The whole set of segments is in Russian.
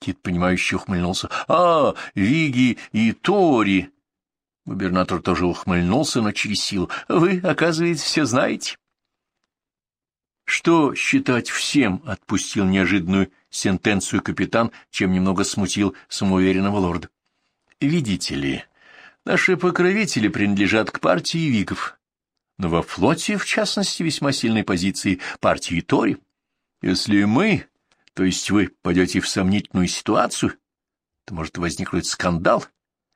Кит, понимающе ухмыльнулся. «А, Виги и Тори!» Губернатор тоже ухмыльнулся, но через силу. «Вы, оказывается, все знаете». «Что считать всем?» — отпустил неожиданную сентенцию капитан, чем немного смутил самоуверенного лорда. «Видите ли, наши покровители принадлежат к партии Вигов, но во флоте, в частности, весьма сильной позиции партии Тори. Если мы, то есть вы, пойдете в сомнительную ситуацию, то может возникнуть скандал,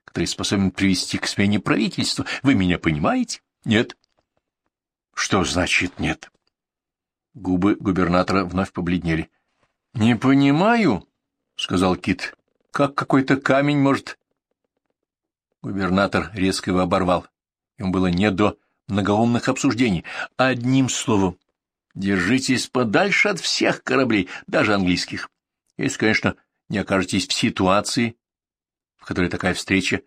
который способен привести к смене правительства. Вы меня понимаете? Нет. Что значит нет? Губы губернатора вновь побледнели. — Не понимаю, — сказал Кит. — Как какой-то камень может... Губернатор резко его оборвал. Ему было не до многоумных обсуждений. Одним словом, держитесь подальше от всех кораблей, даже английских. Если, конечно, не окажетесь в ситуации, в которой такая встреча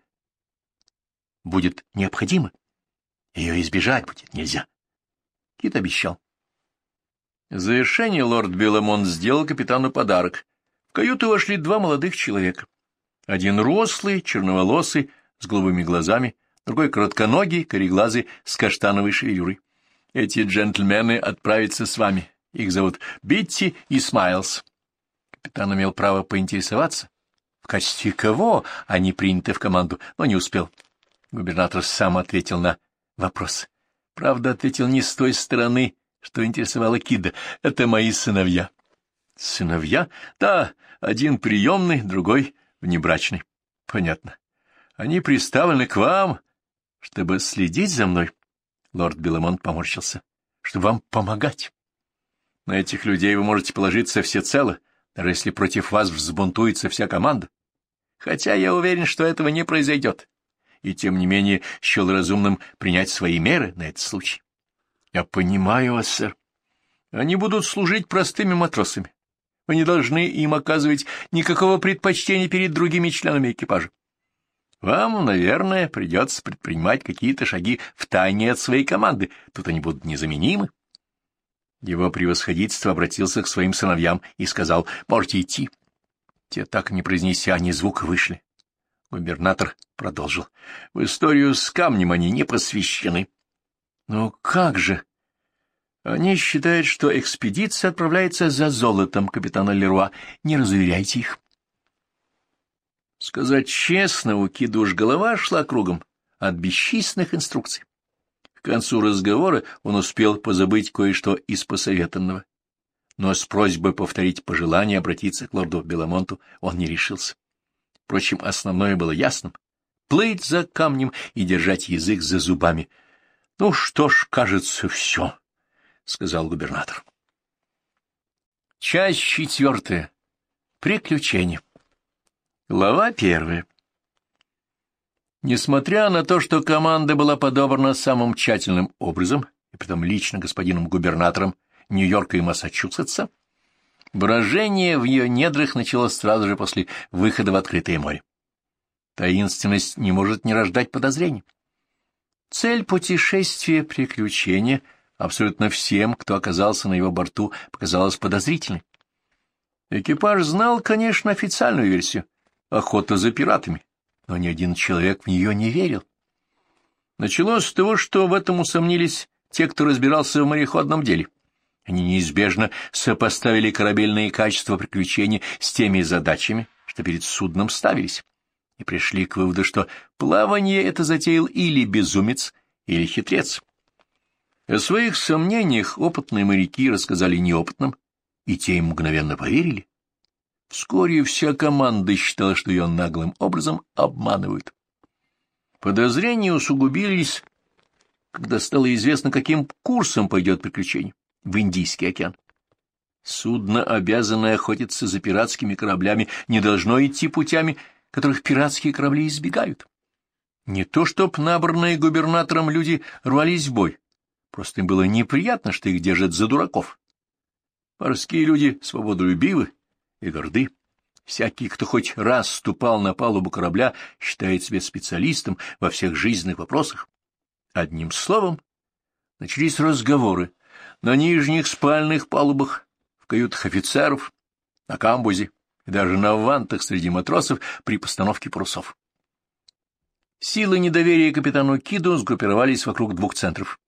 будет необходима. Ее избежать будет нельзя. Кит обещал. В завершение лорд Беломон сделал капитану подарок. В каюту вошли два молодых человека. Один рослый, черноволосый, с голубыми глазами, другой коротконогий, кореглазый, с каштановой шевелюрой. Эти джентльмены отправятся с вами. Их зовут Битти и Смайлс. Капитан имел право поинтересоваться, в качестве кого они приняты в команду, но не успел. Губернатор сам ответил на вопрос. Правда, ответил не с той стороны, что интересовало Кида. Это мои сыновья. Сыновья? Да, один приемный, другой внебрачный. Понятно. Они приставлены к вам, чтобы следить за мной. Лорд Беломон поморщился. Чтобы вам помогать. На этих людей вы можете положиться всецело, даже если против вас взбунтуется вся команда. Хотя я уверен, что этого не произойдет. И тем не менее счел разумным принять свои меры на этот случай. — Я понимаю вас, сэр. Они будут служить простыми матросами. Вы не должны им оказывать никакого предпочтения перед другими членами экипажа. Вам, наверное, придется предпринимать какие-то шаги в тайне от своей команды. Тут они будут незаменимы. Его превосходительство обратился к своим сыновьям и сказал, «Можете идти». Те, так не произнеся ни звука, вышли. Губернатор продолжил, «В историю с камнем они не посвящены». Ну как же? Они считают, что экспедиция отправляется за золотом капитана Леруа. Не разуверяйте их. Сказать честно, у Кида уж голова шла кругом от бесчисленных инструкций. К концу разговора он успел позабыть кое-что из посоветанного. Но с просьбой повторить пожелание обратиться к лорду Беломонту он не решился. Впрочем, основное было ясным — плыть за камнем и держать язык за зубами — ну что ж, кажется, все, — сказал губернатор. Часть четвертая. Приключения. Глава первая. Несмотря на то, что команда была подобрана самым тщательным образом, и притом лично господином губернатором Нью-Йорка и Массачусетса, брожение в ее недрах началось сразу же после выхода в открытое море. Таинственность не может не рождать подозрений. Цель путешествия приключения абсолютно всем, кто оказался на его борту, показалась подозрительной. Экипаж знал, конечно, официальную версию — охота за пиратами, но ни один человек в нее не верил. Началось с того, что в этом усомнились те, кто разбирался в мореходном деле. Они неизбежно сопоставили корабельные качества приключения с теми задачами, что перед судном ставились и пришли к выводу, что плавание это затеял или безумец, или хитрец. О своих сомнениях опытные моряки рассказали неопытным, и те им мгновенно поверили. Вскоре вся команда считала, что ее наглым образом обманывают. Подозрения усугубились, когда стало известно, каким курсом пойдет приключение в Индийский океан. Судно, обязанное охотиться за пиратскими кораблями, не должно идти путями, которых пиратские корабли избегают. Не то чтоб набранные губернатором люди рвались в бой, просто им было неприятно, что их держат за дураков. Морские люди свободолюбивы и горды. Всякий, кто хоть раз ступал на палубу корабля, считает себя специалистом во всех жизненных вопросах. Одним словом, начались разговоры на нижних спальных палубах, в каютах офицеров, на камбузе и даже на вантах среди матросов при постановке парусов. Силы недоверия капитану Киду сгруппировались вокруг двух центров.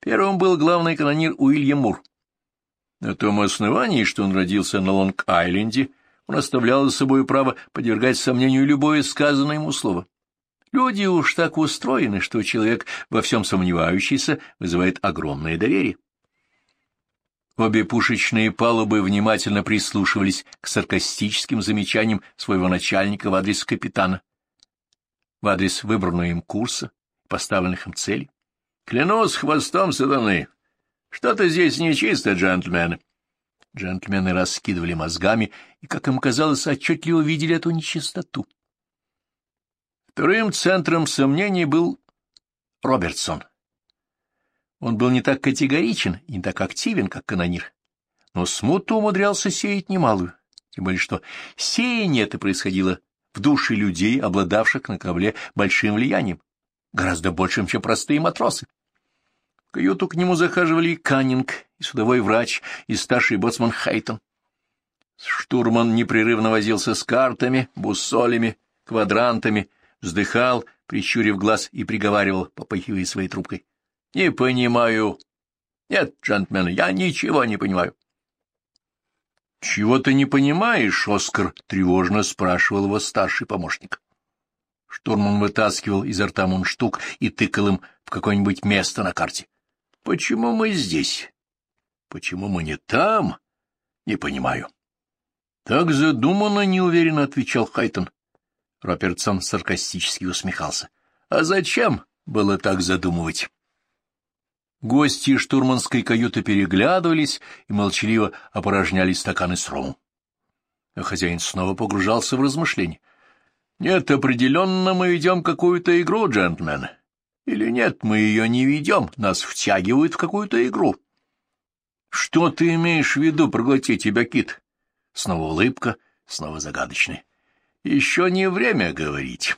Первым был главный канонир Уильям Мур. На том основании, что он родился на Лонг-Айленде, он оставлял за собой право подвергать сомнению любое сказанное ему слово. Люди уж так устроены, что человек, во всем сомневающийся, вызывает огромное доверие. Обе пушечные палубы внимательно прислушивались к саркастическим замечаниям своего начальника в адрес капитана, в адрес выбранного им курса, поставленных им целей. «Клянусь хвостом сатаны! Что-то здесь нечисто, джентльмены!» Джентльмены раскидывали мозгами и, как им казалось, отчетливо видели эту нечистоту. Вторым центром сомнений был Робертсон. Он был не так категоричен и не так активен, как канонир, но смутно умудрялся сеять немалую, тем более что сеяние это происходило в душе людей, обладавших на корабле большим влиянием, гораздо большим, чем простые матросы. Каюту к нему захаживали и Каннинг, и судовой врач, и старший боцман Хейтон. Штурман непрерывно возился с картами, буссолями, квадрантами, вздыхал, прищурив глаз и приговаривал, попыхивая своей трубкой. — Не понимаю. — Нет, джентльмены, я ничего не понимаю. — Чего ты не понимаешь, Оскар? — тревожно спрашивал его старший помощник. Штурман вытаскивал изо рта мундштук и тыкал им в какое-нибудь место на карте. — Почему мы здесь? Почему мы не там? Не понимаю. — Так задумано, — неуверенно отвечал Хайтон. Робертсон саркастически усмехался. — А зачем было так задумывать? Гости штурманской каюты переглядывались и молчаливо опорожняли стаканы с ромом. А хозяин снова погружался в размышления. — Нет, определенно мы ведем какую-то игру, джентльмен. Или нет, мы ее не ведем, нас втягивают в какую-то игру. — Что ты имеешь в виду, проглоти тебя, Кит? Снова улыбка, снова загадочная. Еще не время говорить.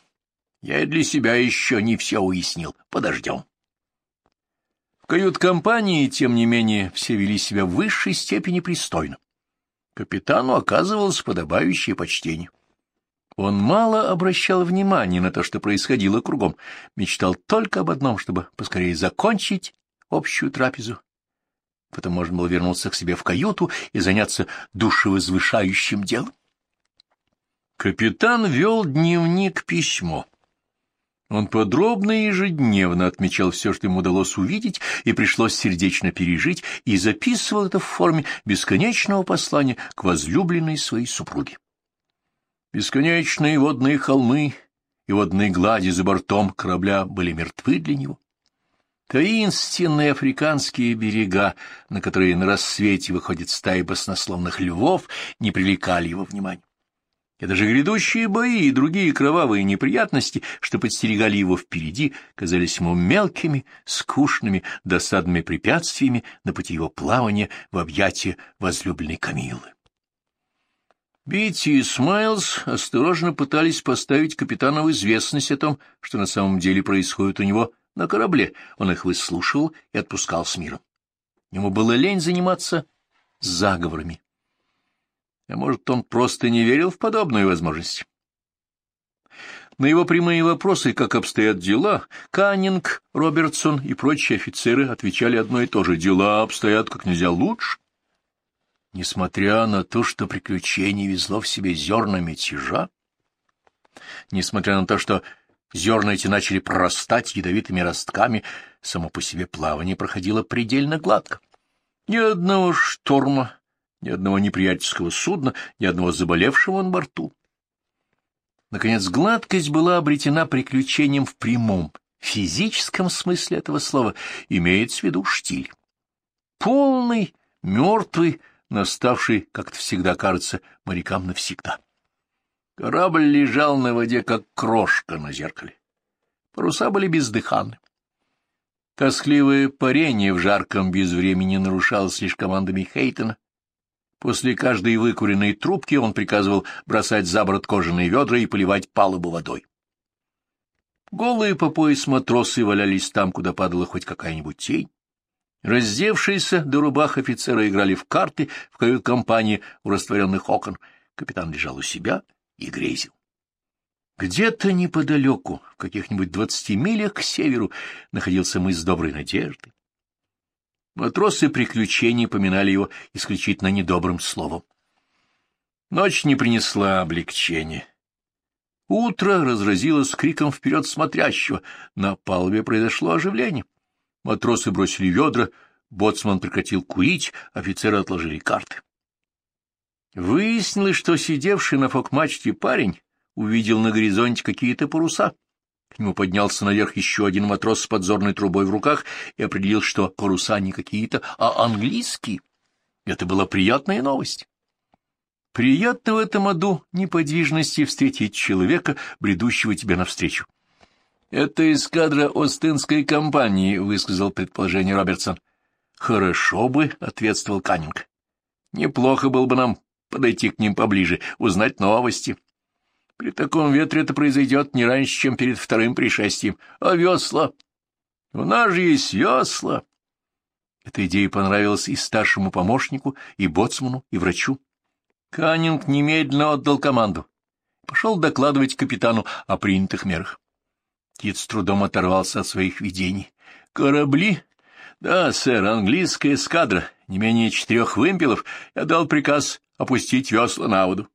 Я для себя еще не все уяснил. Подождем. В кают-компании, тем не менее, все вели себя в высшей степени пристойно. Капитану оказывалось подобающее почтение. Он мало обращал внимания на то, что происходило кругом, мечтал только об одном, чтобы поскорее закончить общую трапезу. Потом можно было вернуться к себе в каюту и заняться душевозвышающим делом. Капитан вел дневник-письмо. Он подробно и ежедневно отмечал все, что ему удалось увидеть и пришлось сердечно пережить, и записывал это в форме бесконечного послания к возлюбленной своей супруге. Бесконечные водные холмы и водные глади за бортом корабля были мертвы для него. Таинственные африканские берега, на которые на рассвете выходит стаи баснословных львов, не привлекали его внимания и даже грядущие бои и другие кровавые неприятности, что подстерегали его впереди, казались ему мелкими, скучными, досадными препятствиями на пути его плавания в объятия возлюбленной Камилы. Битти и Смайлз осторожно пытались поставить капитана в известность о том, что на самом деле происходит у него на корабле. Он их выслушивал и отпускал с миром. Ему было лень заниматься заговорами. А может, он просто не верил в подобную возможность? На его прямые вопросы, как обстоят дела, Каннинг, Робертсон и прочие офицеры отвечали одно и то же. Дела обстоят как нельзя лучше. Несмотря на то, что приключение везло в себе зерна мятежа, несмотря на то, что зерна эти начали прорастать ядовитыми ростками, само по себе плавание проходило предельно гладко. Ни одного шторма, ни одного неприятельского судна, ни одного заболевшего на борту. Наконец, гладкость была обретена приключением в прямом, физическом смысле этого слова, имеет в виду штиль. Полный, мертвый, наставший, как это всегда кажется, морякам навсегда. Корабль лежал на воде, как крошка на зеркале. Паруса были бездыханны. Тоскливое парение в жарком безвремени нарушалось лишь командами Хейтона, После каждой выкуренной трубки он приказывал бросать за борт кожаные ведра и поливать палубу водой. Голые по пояс матросы валялись там, куда падала хоть какая-нибудь тень. Раздевшиеся до рубах офицеры играли в карты в кают-компании у растворенных окон. капитан лежал у себя и грезил. Где-то неподалеку, в каких-нибудь двадцати милях к северу, находился мыс Доброй Надежды. Матросы приключений поминали его исключительно недобрым словом. Ночь не принесла облегчения. Утро разразилось криком вперед смотрящего. На палубе произошло оживление. Матросы бросили ведра, боцман прекратил курить, офицеры отложили карты. Выяснилось, что сидевший на фокмачте парень увидел на горизонте какие-то паруса. К нему поднялся наверх еще один матрос с подзорной трубой в руках и определил, что паруса не какие-то, а английские. Это была приятная новость. Приятно в этом аду неподвижности встретить человека, бредущего тебе навстречу. — Это эскадра Остинской компании, — высказал предположение Робертсон. — Хорошо бы, — ответствовал Каннинг. — Неплохо было бы нам подойти к ним поближе, узнать новости. При таком ветре это произойдет не раньше, чем перед вторым пришествием. А весла? У нас же есть весла. Эта идея понравилась и старшему помощнику, и боцману, и врачу. Каннинг немедленно отдал команду. Пошел докладывать капитану о принятых мерах. Кит с трудом оторвался от своих видений. «Корабли?» «Да, сэр, английская эскадра, не менее четырех вымпелов. Я дал приказ опустить весла на воду».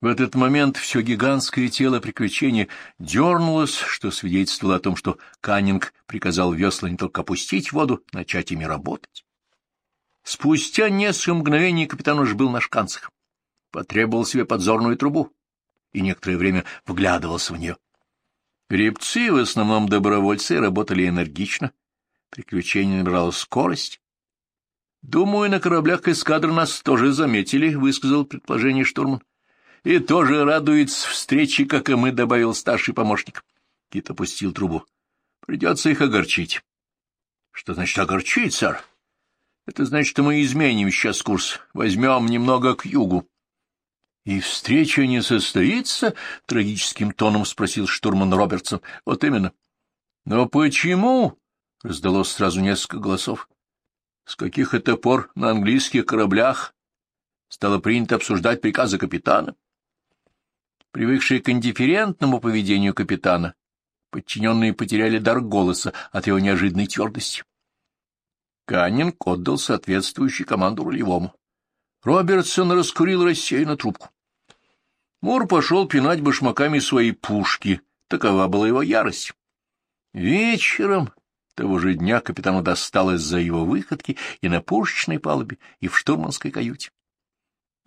В этот момент все гигантское тело приключения дернулось, что свидетельствовало о том, что Каннинг приказал весла не только опустить в воду, начать ими работать. Спустя несколько мгновений капитан уж был на шканцах. Потребовал себе подзорную трубу и некоторое время вглядывался в нее. Гребцы, в основном добровольцы, работали энергично. Приключение набрало скорость. «Думаю, на кораблях эскадры нас тоже заметили», — высказал предположение штурман. И тоже радуется встрече, как и мы, — добавил старший помощник. Кит опустил трубу. Придется их огорчить. Что значит огорчить, сэр? Это значит, что мы изменим сейчас курс, возьмем немного к югу. — И встреча не состоится? — трагическим тоном спросил штурман Робертсон. — Вот именно. — Но почему? — раздалось сразу несколько голосов. — С каких это пор на английских кораблях стало принято обсуждать приказы капитана? Привыкшие к индифферентному поведению капитана, подчиненные потеряли дар голоса от его неожиданной твердости. Каннинг отдал соответствующую команду рулевому. Робертсон раскурил рассеянно трубку. Мур пошел пинать башмаками свои пушки. Такова была его ярость. Вечером того же дня капитану досталось за его выходки и на пушечной палубе, и в штурманской каюте.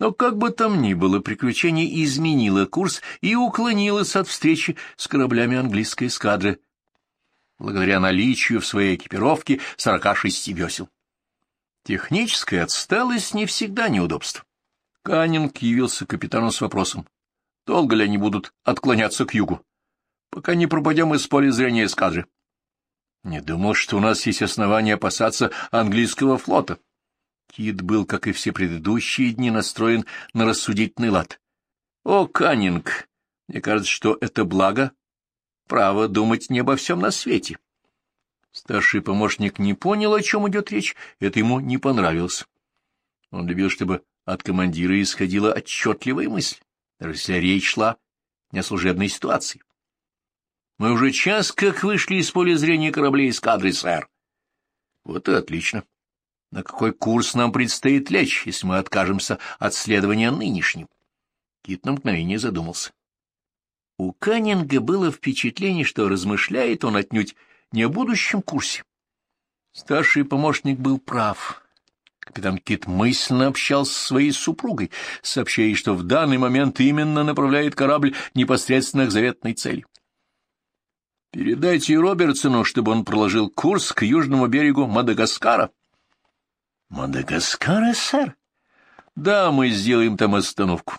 Но как бы там ни было, приключение изменило курс и уклонилось от встречи с кораблями английской эскадры, благодаря наличию в своей экипировке 46 весел. Техническая отсталость не всегда неудобство. Каннинг явился капитану с вопросом, долго ли они будут отклоняться к югу, пока не пропадём из поля зрения эскадры. Не думал, что у нас есть основания опасаться английского флота. Кид был, как и все предыдущие дни, настроен на рассудительный лад. — О, Каннинг, мне кажется, что это благо, право думать не обо всем на свете. Старший помощник не понял, о чем идет речь, это ему не понравилось. Он любил, чтобы от командира исходила отчетливая мысль, даже если речь шла не о служебной ситуации. Мы уже час как вышли из поля зрения кораблей эскадры, сэр. Вот и отлично на какой курс нам предстоит лечь, если мы откажемся от следования нынешним. Кит на мгновение задумался. У Каннинга было впечатление, что размышляет он отнюдь не о будущем курсе. Старший помощник был прав. Капитан Кит мысленно общался со своей супругой, сообщая, что в данный момент именно направляет корабль непосредственно к заветной цели. «Передайте Робертсону, чтобы он проложил курс к южному берегу Мадагаскара», — Мадагаскара, сэр? — Да, мы сделаем там остановку.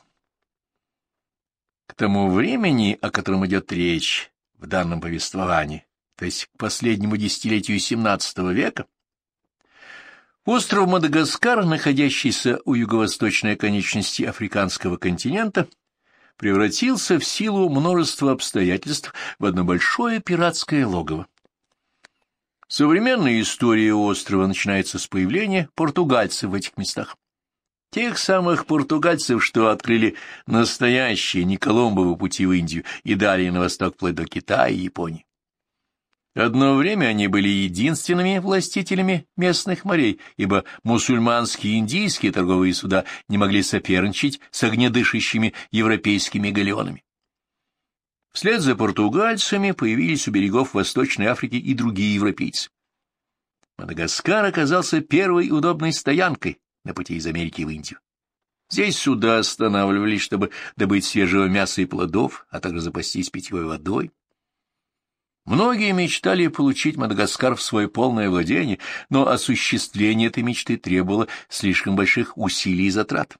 К тому времени, о котором идет речь в данном повествовании, то есть к последнему десятилетию XVII века, остров Мадагаскар, находящийся у юго-восточной конечности африканского континента, превратился в силу множества обстоятельств в одно большое пиратское логово. Современная история острова начинается с появления португальцев в этих местах. Тех самых португальцев, что открыли настоящие не Колумбовы пути в Индию и далее на восток вплоть до Китая и Японии. Одно время они были единственными властителями местных морей, ибо мусульманские и индийские торговые суда не могли соперничать с огнедышащими европейскими галеонами. Вслед за португальцами появились у берегов Восточной Африки и другие европейцы. Мадагаскар оказался первой удобной стоянкой на пути из Америки в Индию. Здесь суда останавливались, чтобы добыть свежего мяса и плодов, а также запастись питьевой водой. Многие мечтали получить Мадагаскар в свое полное владение, но осуществление этой мечты требовало слишком больших усилий и затрат.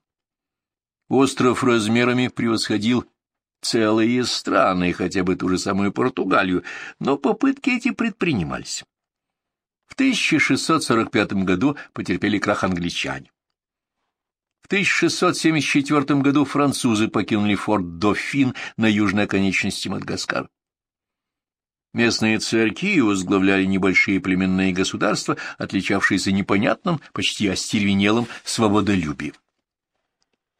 Остров размерами превосходил целые страны, хотя бы ту же самую Португалию, но попытки эти предпринимались. В 1645 году потерпели крах англичане. В 1674 году французы покинули форт Дофин на южной оконечности Мадагаскара. Местные царьки возглавляли небольшие племенные государства, отличавшиеся непонятным, почти остервенелым свободолюбием.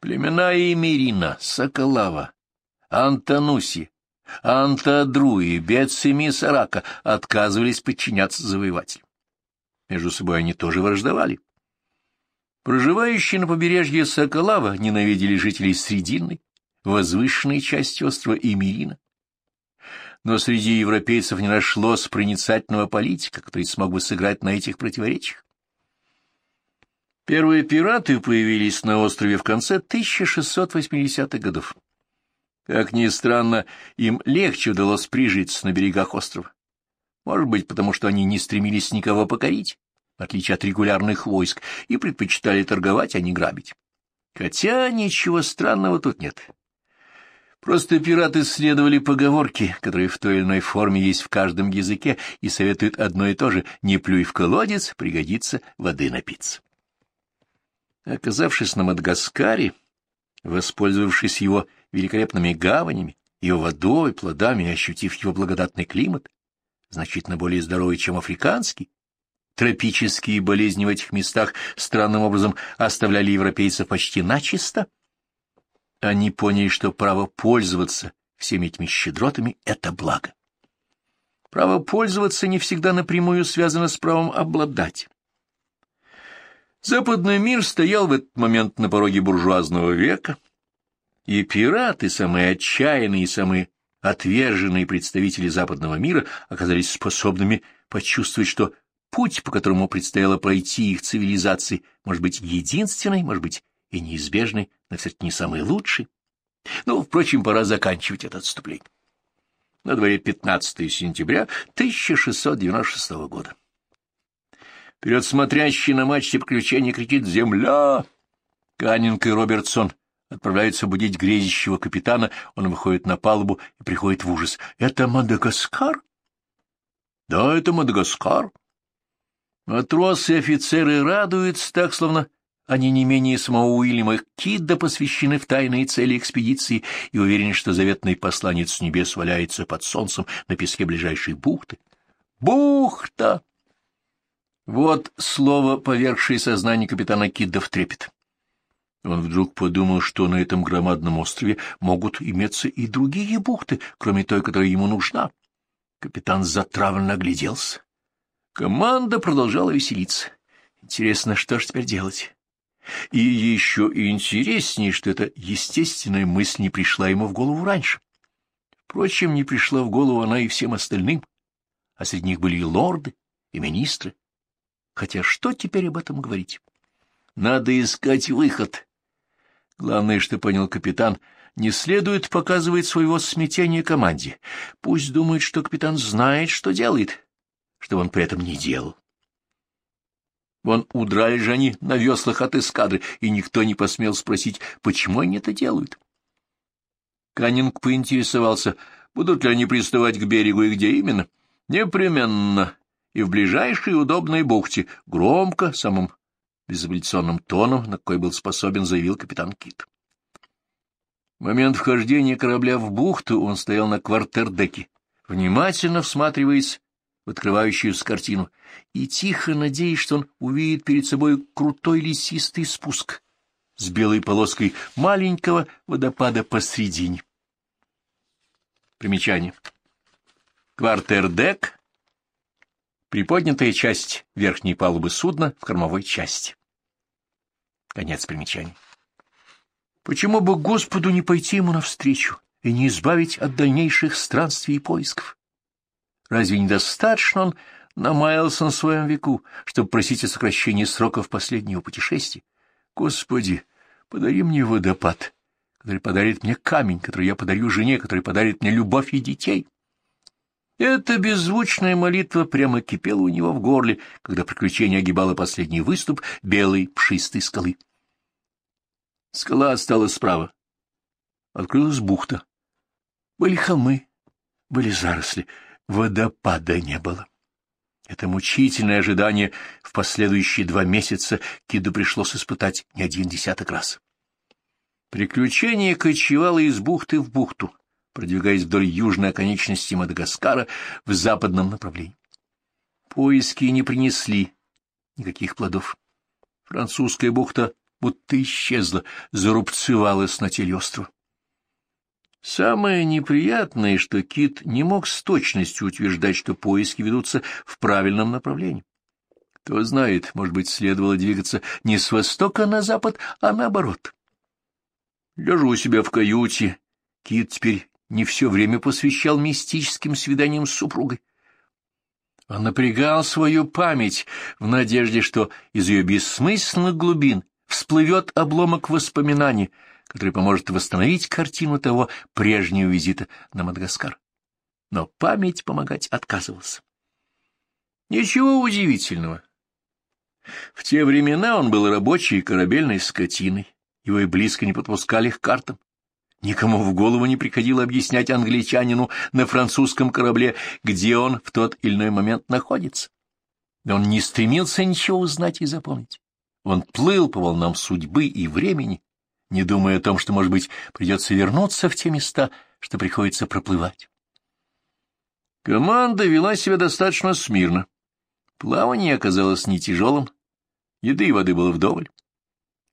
Племена Эмирина, Соколава, Антануси, Антадруи, Бецими Сарака отказывались подчиняться завоевателям. Между собой они тоже враждовали. Проживающие на побережье Соколава ненавидели жителей Срединной, возвышенной части острова Эмирина но среди европейцев не нашлось проницательного политика, который смог бы сыграть на этих противоречиях. Первые пираты появились на острове в конце 1680-х годов. Как ни странно, им легче удалось прижиться на берегах острова. Может быть, потому что они не стремились никого покорить, в отличие от регулярных войск, и предпочитали торговать, а не грабить. Хотя ничего странного тут нет. Просто пираты следовали поговорке, которая в той или иной форме есть в каждом языке, и советуют одно и то же — не плюй в колодец, пригодится воды напиться. Оказавшись на Мадагаскаре, воспользовавшись его великолепными гаванями, его водой, плодами и ощутив его благодатный климат, значительно более здоровый, чем африканский, тропические болезни в этих местах странным образом оставляли европейцев почти начисто — они поняли, что право пользоваться всеми этими щедротами — это благо. Право пользоваться не всегда напрямую связано с правом обладать. Западный мир стоял в этот момент на пороге буржуазного века, и пираты, самые отчаянные и самые отверженные представители западного мира, оказались способными почувствовать, что путь, по которому предстояло пройти их цивилизации, может быть единственный, может быть и неизбежный, но все-таки не самый лучший. Ну, впрочем, пора заканчивать это отступление. На дворе 15 сентября 1696 года. Вперед смотрящий на мачте приключения кричит «Земля!» Каннинг и Робертсон отправляются будить грезящего капитана, он выходит на палубу и приходит в ужас. «Это Мадагаскар?» «Да, это Мадагаскар». Матросы и офицеры радуются так, словно они не менее самого Уильяма Кидда посвящены в тайные цели экспедиции и уверены, что заветный посланец небес валяется под солнцем на песке ближайшей бухты. Бухта! Вот слово, повергшее сознание капитана Кидда в трепет. Он вдруг подумал, что на этом громадном острове могут иметься и другие бухты, кроме той, которая ему нужна. Капитан затравленно огляделся. Команда продолжала веселиться. Интересно, что же теперь делать? И еще интереснее, что эта естественная мысль не пришла ему в голову раньше. Впрочем, не пришла в голову она и всем остальным, а среди них были и лорды, и министры. Хотя что теперь об этом говорить? Надо искать выход. Главное, что понял капитан, не следует показывать своего смятения команде. Пусть думает, что капитан знает, что делает, что он при этом не делал. Вон удрали же они на веслах от эскадры, и никто не посмел спросить, почему они это делают. Каннинг поинтересовался, будут ли они приставать к берегу и где именно. Непременно. И в ближайшей удобной бухте, громко, самым безапелляционным тоном, на какой был способен, заявил капитан Кит. В момент вхождения корабля в бухту он стоял на квартердеке, внимательно всматриваясь в открывающуюся картину, и тихо надеясь, что он увидит перед собой крутой лесистый спуск, с белой полоской маленького водопада посредине. Примечание. Квартердек — приподнятая часть верхней палубы судна в кормовой части. Конец примечаний. Почему бы Господу не пойти ему навстречу и не избавить от дальнейших странствий и поисков? Разве недостаточно он намаялся на своем веку, чтобы просить о сокращении сроков последнего путешествия? Господи, подари мне водопад, который подарит мне камень, который я подарю жене, который подарит мне любовь и детей. Эта беззвучная молитва прямо кипела у него в горле, когда приключение огибало последний выступ белой пшистой скалы. Скала осталась справа. Открылась бухта. Были холмы, были заросли, водопада не было. Это мучительное ожидание в последующие два месяца Киду пришлось испытать не один десяток раз. Приключение кочевало из бухты в бухту, продвигаясь вдоль южной оконечности Мадагаскара в западном направлении. Поиски не принесли никаких плодов. Французская бухта будто исчезла, зарубцевалась на теле острова. Самое неприятное, что Кит не мог с точностью утверждать, что поиски ведутся в правильном направлении. Кто знает, может быть, следовало двигаться не с востока на запад, а наоборот. Лежу у себя в каюте. Кит теперь не все время посвящал мистическим свиданиям с супругой. Он напрягал свою память в надежде, что из ее бессмысленных глубин всплывет обломок воспоминаний, который поможет восстановить картину того прежнего визита на Мадагаскар. Но память помогать отказывался. Ничего удивительного. В те времена он был рабочей корабельной скотиной, его и близко не подпускали к картам. Никому в голову не приходило объяснять англичанину на французском корабле, где он в тот или иной момент находится. Но он не стремился ничего узнать и запомнить. Он плыл по волнам судьбы и времени, не думая о том, что, может быть, придется вернуться в те места, что приходится проплывать. Команда вела себя достаточно смирно. Плавание оказалось не тяжелым, еды и воды было вдоволь.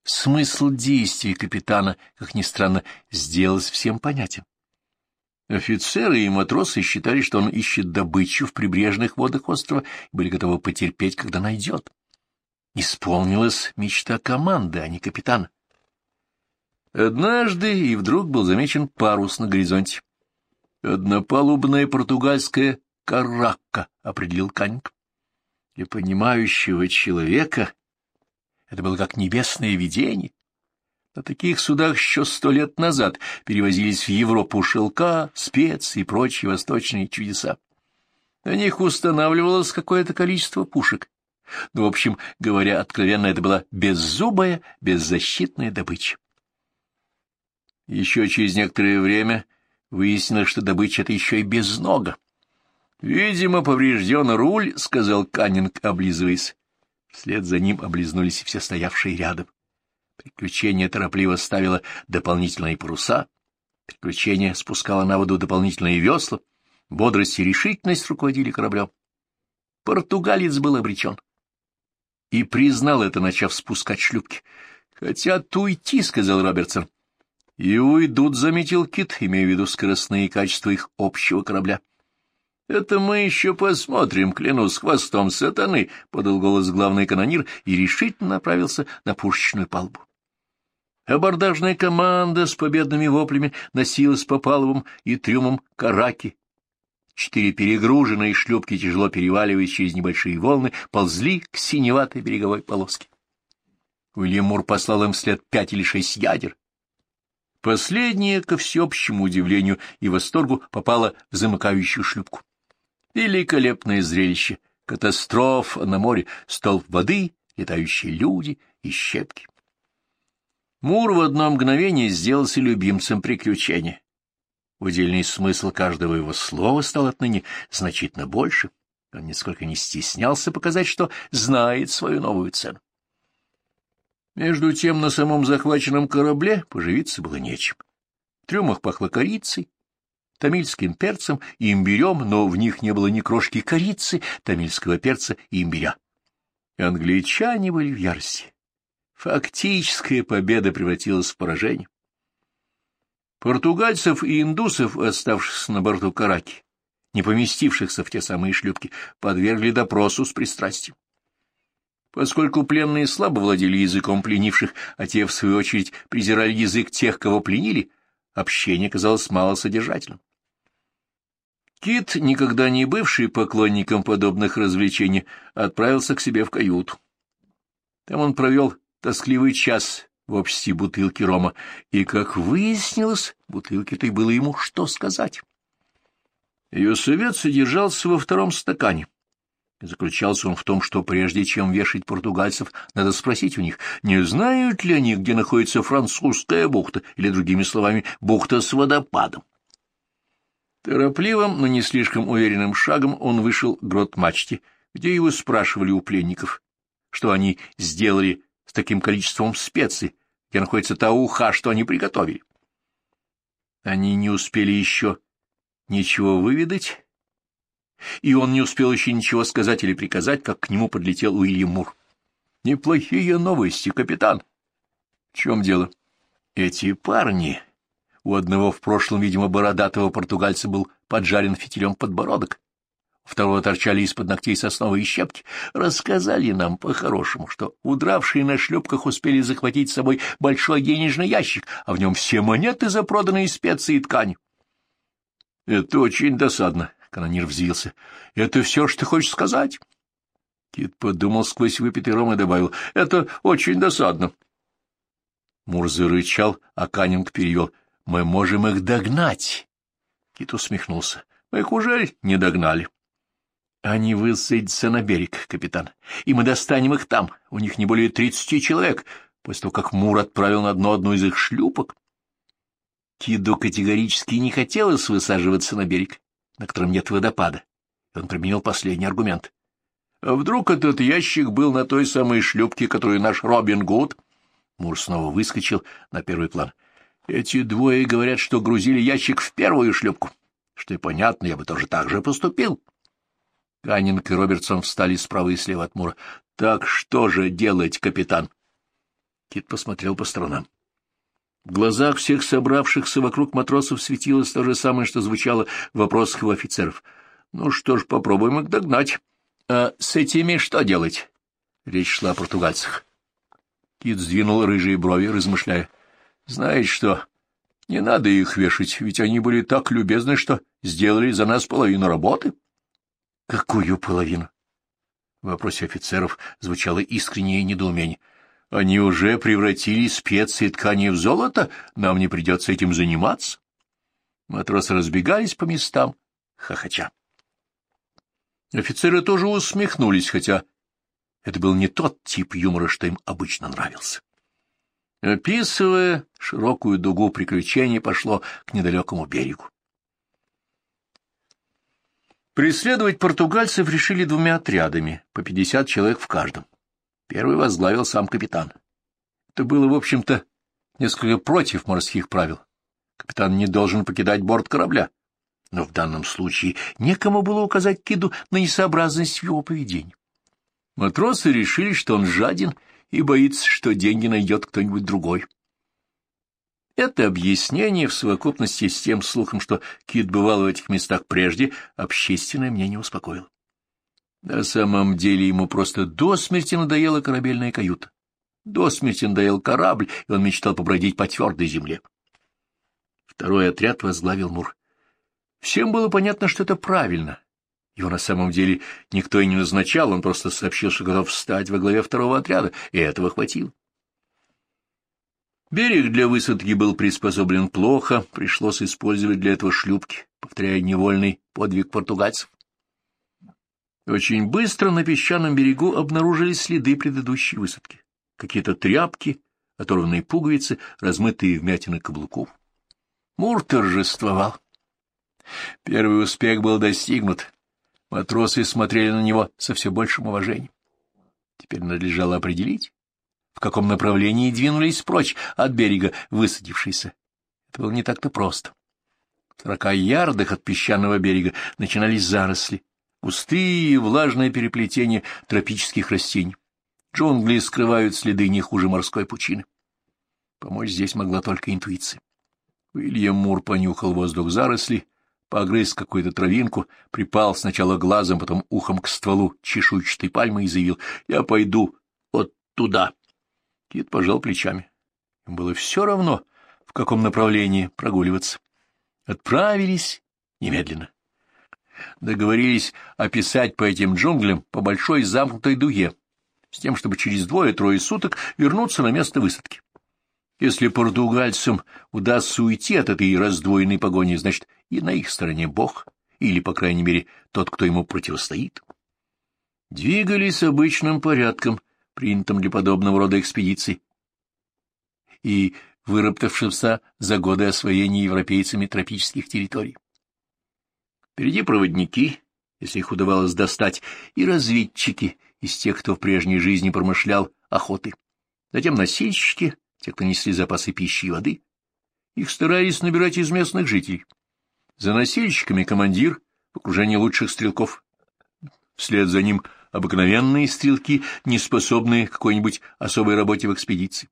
Смысл действий капитана, как ни странно, сделался всем понятен. Офицеры и матросы считали, что он ищет добычу в прибрежных водах острова и были готовы потерпеть, когда найдет. Исполнилась мечта команды, а не капитана. Однажды и вдруг был замечен парус на горизонте. «Однопалубная португальская каракка», — определил Канник. Для понимающего человека это было как небесное видение. На таких судах еще сто лет назад перевозились в Европу шелка, специи и прочие восточные чудеса. На них устанавливалось какое-то количество пушек. Ну, в общем говоря, откровенно, это была беззубая, беззащитная добыча. Еще через некоторое время выяснилось, что добыча — это еще и без нога. «Видимо, поврежден руль», — сказал Каннинг, облизываясь. Вслед за ним облизнулись все стоявшие рядом. Приключение торопливо ставило дополнительные паруса. Приключение спускало на воду дополнительные весла. Бодрость и решительность руководили кораблем. Португалец был обречен. И признал это, начав спускать шлюпки. «Хотят уйти», — сказал Робертсон. «И уйдут», — заметил Кит, имея в виду скоростные качества их общего корабля. «Это мы еще посмотрим, клянусь хвостом сатаны», — подал голос главный канонир и решительно направился на пушечную палубу. Абордажная команда с победными воплями носилась по палубам и трюмам караки. Четыре перегруженные шлюпки, тяжело переваливаясь через небольшие волны, ползли к синеватой береговой полоске. Уильям Мур послал им вслед пять или шесть ядер. Последнее, ко всеобщему удивлению и восторгу, попало в замыкающую шлюпку. Великолепное зрелище, катастрофа на море, столб воды, летающие люди и щепки. Мур в одно мгновение сделался любимцем приключения. Удельный смысл каждого его слова стал отныне значительно больше. Он нисколько не стеснялся показать, что знает свою новую цену. Между тем на самом захваченном корабле поживиться было нечем. В трюмах пахло корицей, тамильским перцем и имбирем, но в них не было ни крошки корицы, тамильского перца и имбиря. И англичане были в ярости. Фактическая победа превратилась в поражение. Португальцев и индусов, оставшихся на борту Караки, не поместившихся в те самые шлюпки, подвергли допросу с пристрастием. Поскольку пленные слабо владели языком пленивших, а те, в свою очередь, презирали язык тех, кого пленили, общение казалось малосодержательным. Кит, никогда не бывший поклонником подобных развлечений, отправился к себе в каюту. Там он провел тоскливый час в обществе бутылки рома, и, как выяснилось, бутылки-то было ему что сказать. Ее совет содержался во втором стакане. Заключался он в том, что прежде чем вешать португальцев, надо спросить у них, не знают ли они, где находится французская бухта, или, другими словами, бухта с водопадом. Торопливым, но не слишком уверенным шагом он вышел к грот-мачте, где его спрашивали у пленников, что они сделали с таким количеством специй, где находится та уха, что они приготовили. Они не успели еще ничего выведать, и он не успел еще ничего сказать или приказать, как к нему подлетел Уильям Мур. — Неплохие новости, капитан. — В чем дело? — Эти парни... У одного в прошлом, видимо, бородатого португальца был поджарен фитилем подбородок, второго торчали из-под ногтей сосновые щепки, рассказали нам по-хорошему, что удравшие на шлюпках успели захватить с собой большой денежный ящик, а в нем все монеты за проданные специи и ткань. — Это очень досадно, — канонир взвился. — Это все, что ты хочешь сказать? Кит подумал сквозь выпитый ром и добавил. — Это очень досадно. Мур зарычал, а Каннинг перевел. — Мы можем их догнать. Кит усмехнулся. — Мы их уже не догнали. Они высадятся на берег, капитан, и мы достанем их там. У них не более тридцати человек, после того, как Мур отправил на дно одну из их шлюпок. Киду категорически не хотелось высаживаться на берег, на котором нет водопада. Он применил последний аргумент. А вдруг этот ящик был на той самой шлюпке, которую наш Робин Гуд? Мур снова выскочил на первый план. Эти двое говорят, что грузили ящик в первую шлюпку. Что и понятно, я бы тоже так же поступил. Каннинг и Робертсон встали справа и слева от Мура. — Так что же делать, капитан? Кит посмотрел по сторонам. В глазах всех собравшихся вокруг матросов светилось то же самое, что звучало в вопросах его офицеров. — Ну что ж, попробуем их догнать. — А с этими что делать? Речь шла о португальцах. Кит сдвинул рыжие брови, размышляя. — Знаете что, не надо их вешать, ведь они были так любезны, что сделали за нас половину работы. — Какую половину? В вопросе офицеров звучало искреннее недоумение. Они уже превратили специи и ткани в золото, нам не придется этим заниматься. Матросы разбегались по местам, хохоча. Офицеры тоже усмехнулись, хотя это был не тот тип юмора, что им обычно нравился. Описывая широкую дугу приключений, пошло к недалекому берегу. Преследовать португальцев решили двумя отрядами, по пятьдесят человек в каждом. Первый возглавил сам капитан. Это было, в общем-то, несколько против морских правил. Капитан не должен покидать борт корабля. Но в данном случае некому было указать Киду на несообразность его поведении. Матросы решили, что он жаден и боится, что деньги найдет кто-нибудь другой. Это объяснение в совокупности с тем слухом, что Кит бывал в этих местах прежде, общественное мнение успокоило. На самом деле ему просто до смерти надоела корабельная каюта. До смерти надоел корабль, и он мечтал побродить по твердой земле. Второй отряд возглавил Мур. Всем было понятно, что это правильно. Его на самом деле никто и не назначал, он просто сообщил, что готов встать во главе второго отряда, и этого хватило. Берег для высадки был приспособлен плохо, пришлось использовать для этого шлюпки, повторяя невольный подвиг португальцев. Очень быстро на песчаном берегу обнаружились следы предыдущей высадки. Какие-то тряпки, оторванные пуговицы, размытые вмятины каблуков. Мур торжествовал. Первый успех был достигнут. Матросы смотрели на него со все большим уважением. Теперь надлежало определить, в каком направлении двинулись прочь от берега высадившиеся. Это было не так-то просто. В сорока ярдах от песчаного берега начинались заросли, густые влажные переплетения тропических растений. Джунгли скрывают следы не хуже морской пучины. Помочь здесь могла только интуиция. Уильям Мур понюхал воздух заросли, погрыз какую-то травинку, припал сначала глазом, потом ухом к стволу чешуйчатой пальмы и заявил «Я пойду вот туда». Кит пожал плечами. Им было все равно, в каком направлении прогуливаться. Отправились немедленно. Договорились описать по этим джунглям по большой замкнутой дуге, с тем, чтобы через двое-трое суток вернуться на место высадки. Если португальцам удастся уйти от этой раздвоенной погони, значит, и на их стороне Бог, или, по крайней мере, тот, кто ему противостоит. Двигались обычным порядком, принятым для подобного рода экспедиций, и выработавшимся за годы освоения европейцами тропических территорий. Впереди проводники, если их удавалось достать, и разведчики из тех, кто в прежней жизни промышлял охотой. Затем носильщики, те, кто несли запасы пищи и воды. Их старались набирать из местных жителей. За носильщиками командир в окружении лучших стрелков. Вслед за ним обыкновенные стрелки, не способные к какой-нибудь особой работе в экспедиции.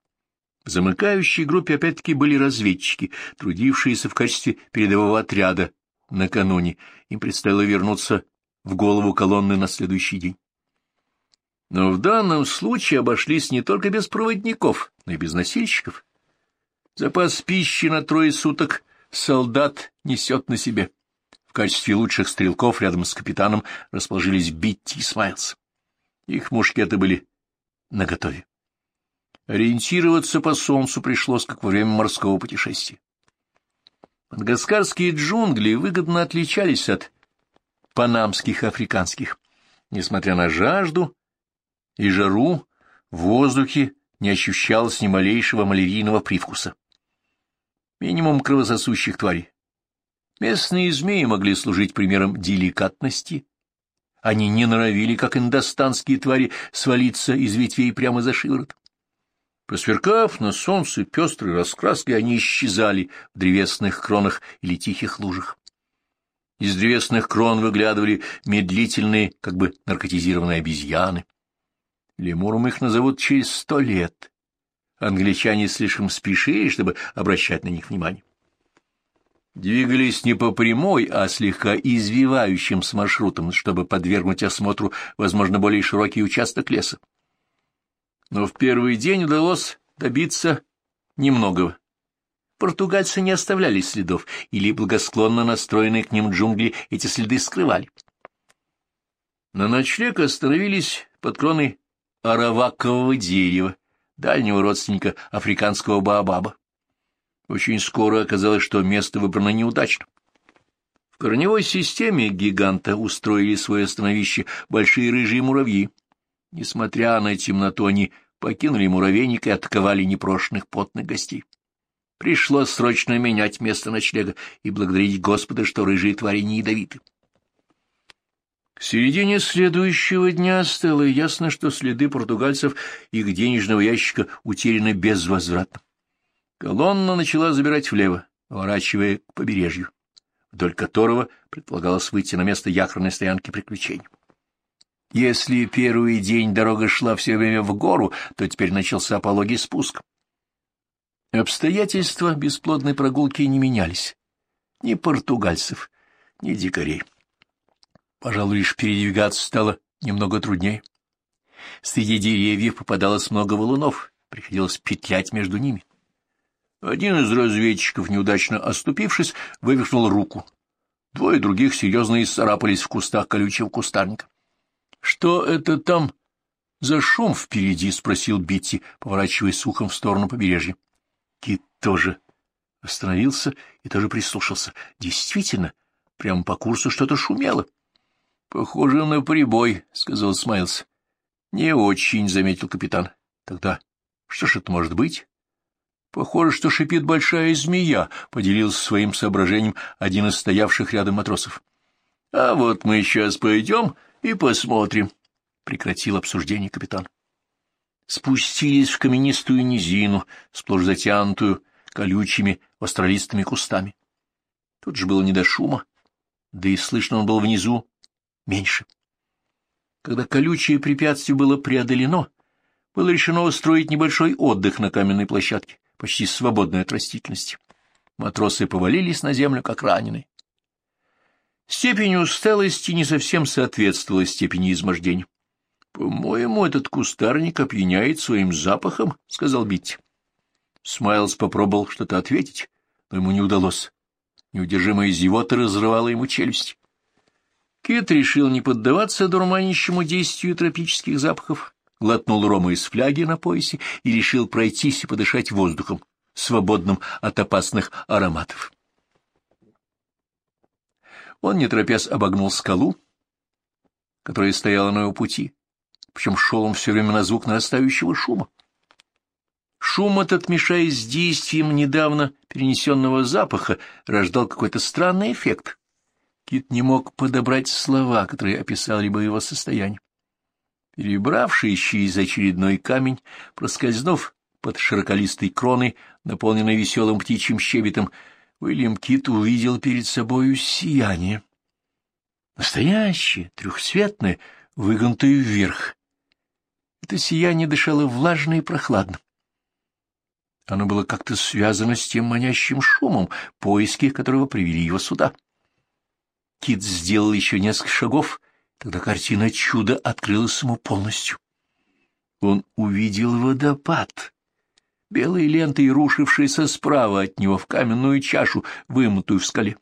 В замыкающей группе опять-таки были разведчики, трудившиеся в качестве передового отряда накануне. Им предстояло вернуться в голову колонны на следующий день. Но в данном случае обошлись не только без проводников, но и без носильщиков. Запас пищи на трое суток солдат несет на себе. В качестве лучших стрелков рядом с капитаном расположились Битти и Смайлс. Их мушкеты были наготове. Ориентироваться по солнцу пришлось, как во время морского путешествия. Мадагаскарские джунгли выгодно отличались от панамских африканских. Несмотря на жажду, и жару в воздухе не ощущалось ни малейшего малярийного привкуса. Минимум кровососущих тварей. Местные змеи могли служить примером деликатности. Они не норовили, как индостанские твари, свалиться из ветвей прямо за шиворот. Просверкав на солнце пестрой раскраской, они исчезали в древесных кронах или тихих лужах. Из древесных крон выглядывали медлительные, как бы наркотизированные обезьяны. Лемуром их назовут через сто лет. Англичане слишком спешили, чтобы обращать на них внимание. Двигались не по прямой, а слегка извивающимся маршрутом, чтобы подвергнуть осмотру, возможно, более широкий участок леса. Но в первый день удалось добиться немногого. Португальцы не оставляли следов, или благосклонно настроенные к ним джунгли эти следы скрывали. На ночлег остановились под кроной аравакового дерева, дальнего родственника африканского баобаба. Очень скоро оказалось, что место выбрано неудачно. В корневой системе гиганта устроили свое становище большие рыжие муравьи. Несмотря на темноту, они покинули муравейник и атаковали непрошенных потных гостей. Пришлось срочно менять место ночлега и благодарить Господа, что рыжие твари не ядовиты. К середине следующего дня стало ясно, что следы португальцев их денежного ящика утеряны безвозвратно. Колонна начала забирать влево, поворачивая к побережью, вдоль которого предполагалось выйти на место якорной стоянки приключений. Если первый день дорога шла все время в гору, то теперь начался пологий спуск. Обстоятельства бесплодной прогулки не менялись. Ни португальцев, ни дикарей. Пожалуй, лишь передвигаться стало немного труднее. Среди деревьев попадалось много валунов, приходилось петлять между ними. Один из разведчиков, неудачно оступившись, вывихнул руку. Двое других серьезно исцарапались в кустах колючего кустарника. — Что это там за шум впереди? — спросил Битти, поворачиваясь ухом в сторону побережья. Кит тоже остановился и тоже прислушался. Действительно, прямо по курсу что-то шумело. — Похоже на прибой, — сказал Смайлс. — Не очень, — заметил капитан. — Тогда что ж это может быть? — Похоже, что шипит большая змея, — поделился своим соображением один из стоявших рядом матросов. — А вот мы сейчас пойдем и посмотрим, — прекратил обсуждение капитан. Спустились в каменистую низину, сплошь затянутую колючими астролистыми кустами. Тут же было не до шума, да и слышно он был внизу меньше. Когда колючее препятствие было преодолено, было решено устроить небольшой отдых на каменной площадке, почти свободной от растительности. Матросы повалились на землю, как раненые. Степень усталости не совсем соответствовала степени измождения. — По-моему, этот кустарник опьяняет своим запахом, — сказал Битти. Смайлз попробовал что-то ответить, но ему не удалось. Неудержимая зевота разрывала ему челюсть. Кит решил не поддаваться дурманящему действию тропических запахов, глотнул рома из фляги на поясе и решил пройтись и подышать воздухом, свободным от опасных ароматов. Он, не торопясь, обогнул скалу, которая стояла на его пути, причем шел он все время на звук нарастающего шума. Шум этот, мешаясь с действием недавно перенесенного запаха, рождал какой-то странный эффект. Кит не мог подобрать слова, которые описали бы его состояние. Перебравший через очередной камень, проскользнув под широколистой кроной, наполненной веселым птичьим щебетом, Уильям Кит увидел перед собою сияние. Настоящее, трехцветное, выгнутое вверх. Это сияние дышало влажно и прохладно. Оно было как-то связано с тем манящим шумом, поиски которого привели его сюда. Кит сделал еще несколько шагов, тогда картина чуда открылась ему полностью. Он увидел водопад, белой лентой рушившийся справа от него в каменную чашу, вымытую в скале.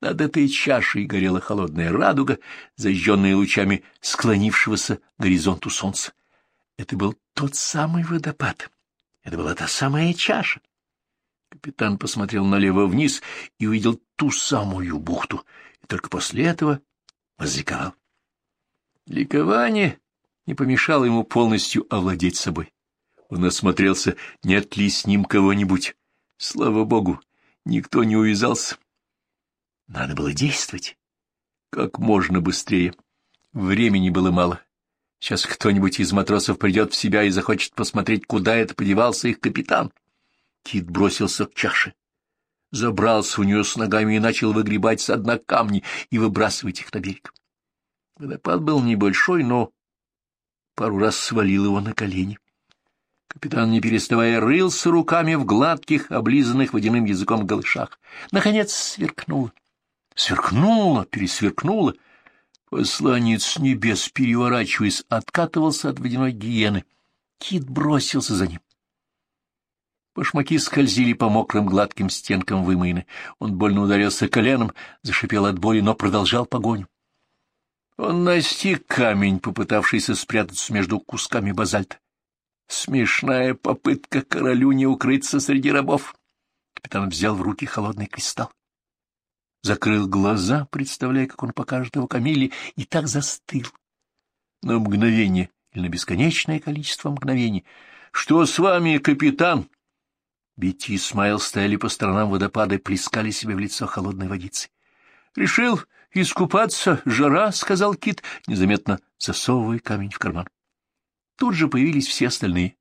Над этой чашей горела холодная радуга, зажженная лучами склонившегося к горизонту солнца. Это был тот самый водопад. Это была та самая чаша. Капитан посмотрел налево вниз и увидел ту самую бухту, и только после этого возликовал. Ликование не помешало ему полностью овладеть собой. Он осмотрелся, нет ли с ним кого-нибудь. Слава богу, никто не увязался. Надо было действовать. Как можно быстрее. Времени было мало. Сейчас кто-нибудь из матросов придет в себя и захочет посмотреть, куда это подевался их капитан. Кит бросился к чаше, забрался у нее с ногами и начал выгребать со дна камни и выбрасывать их на берег. Водопад был небольшой, но пару раз свалил его на колени. Капитан, не переставая, рылся руками в гладких, облизанных водяным языком голышах. Наконец сверкнуло. Сверкнуло, пересверкнуло. Посланец небес, переворачиваясь, откатывался от водяной гиены. Кит бросился за ним. Башмаки скользили по мокрым гладким стенкам вымоины. Он больно ударился коленом, зашипел от боли, но продолжал погоню. Он настиг камень, попытавшийся спрятаться между кусками базальта. Смешная попытка королю не укрыться среди рабов. Капитан взял в руки холодный кристалл. Закрыл глаза, представляя, как он покажет его Камиле, и так застыл. На мгновение или на бесконечное количество мгновений. — Что с вами, капитан? Бетти и Смайл стояли по сторонам водопада и плескали себе в лицо холодной водицей. — Решил искупаться, жара, — сказал Кит, незаметно засовывая камень в карман. Тут же появились все остальные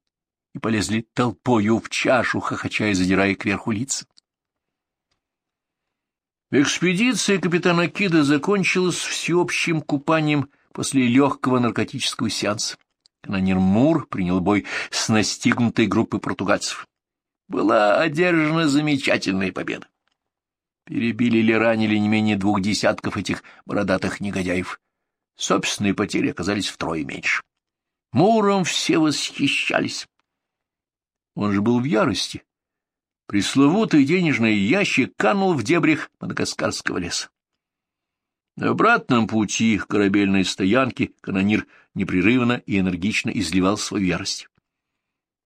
и полезли толпою в чашу, хохоча и задирая кверху лица. Экспедиция капитана Кида закончилась всеобщим купанием после легкого наркотического сеанса. Канонир Мур принял бой с настигнутой группой португальцев. Была одержана замечательная победа. Перебили или ранили не менее двух десятков этих бородатых негодяев. Собственные потери оказались втрое меньше. Муром все восхищались. Он же был в ярости. Пресловутый денежный ящик канул в дебрях Мадагаскарского леса. На обратном пути к корабельной стоянке канонир непрерывно и энергично изливал свою ярость.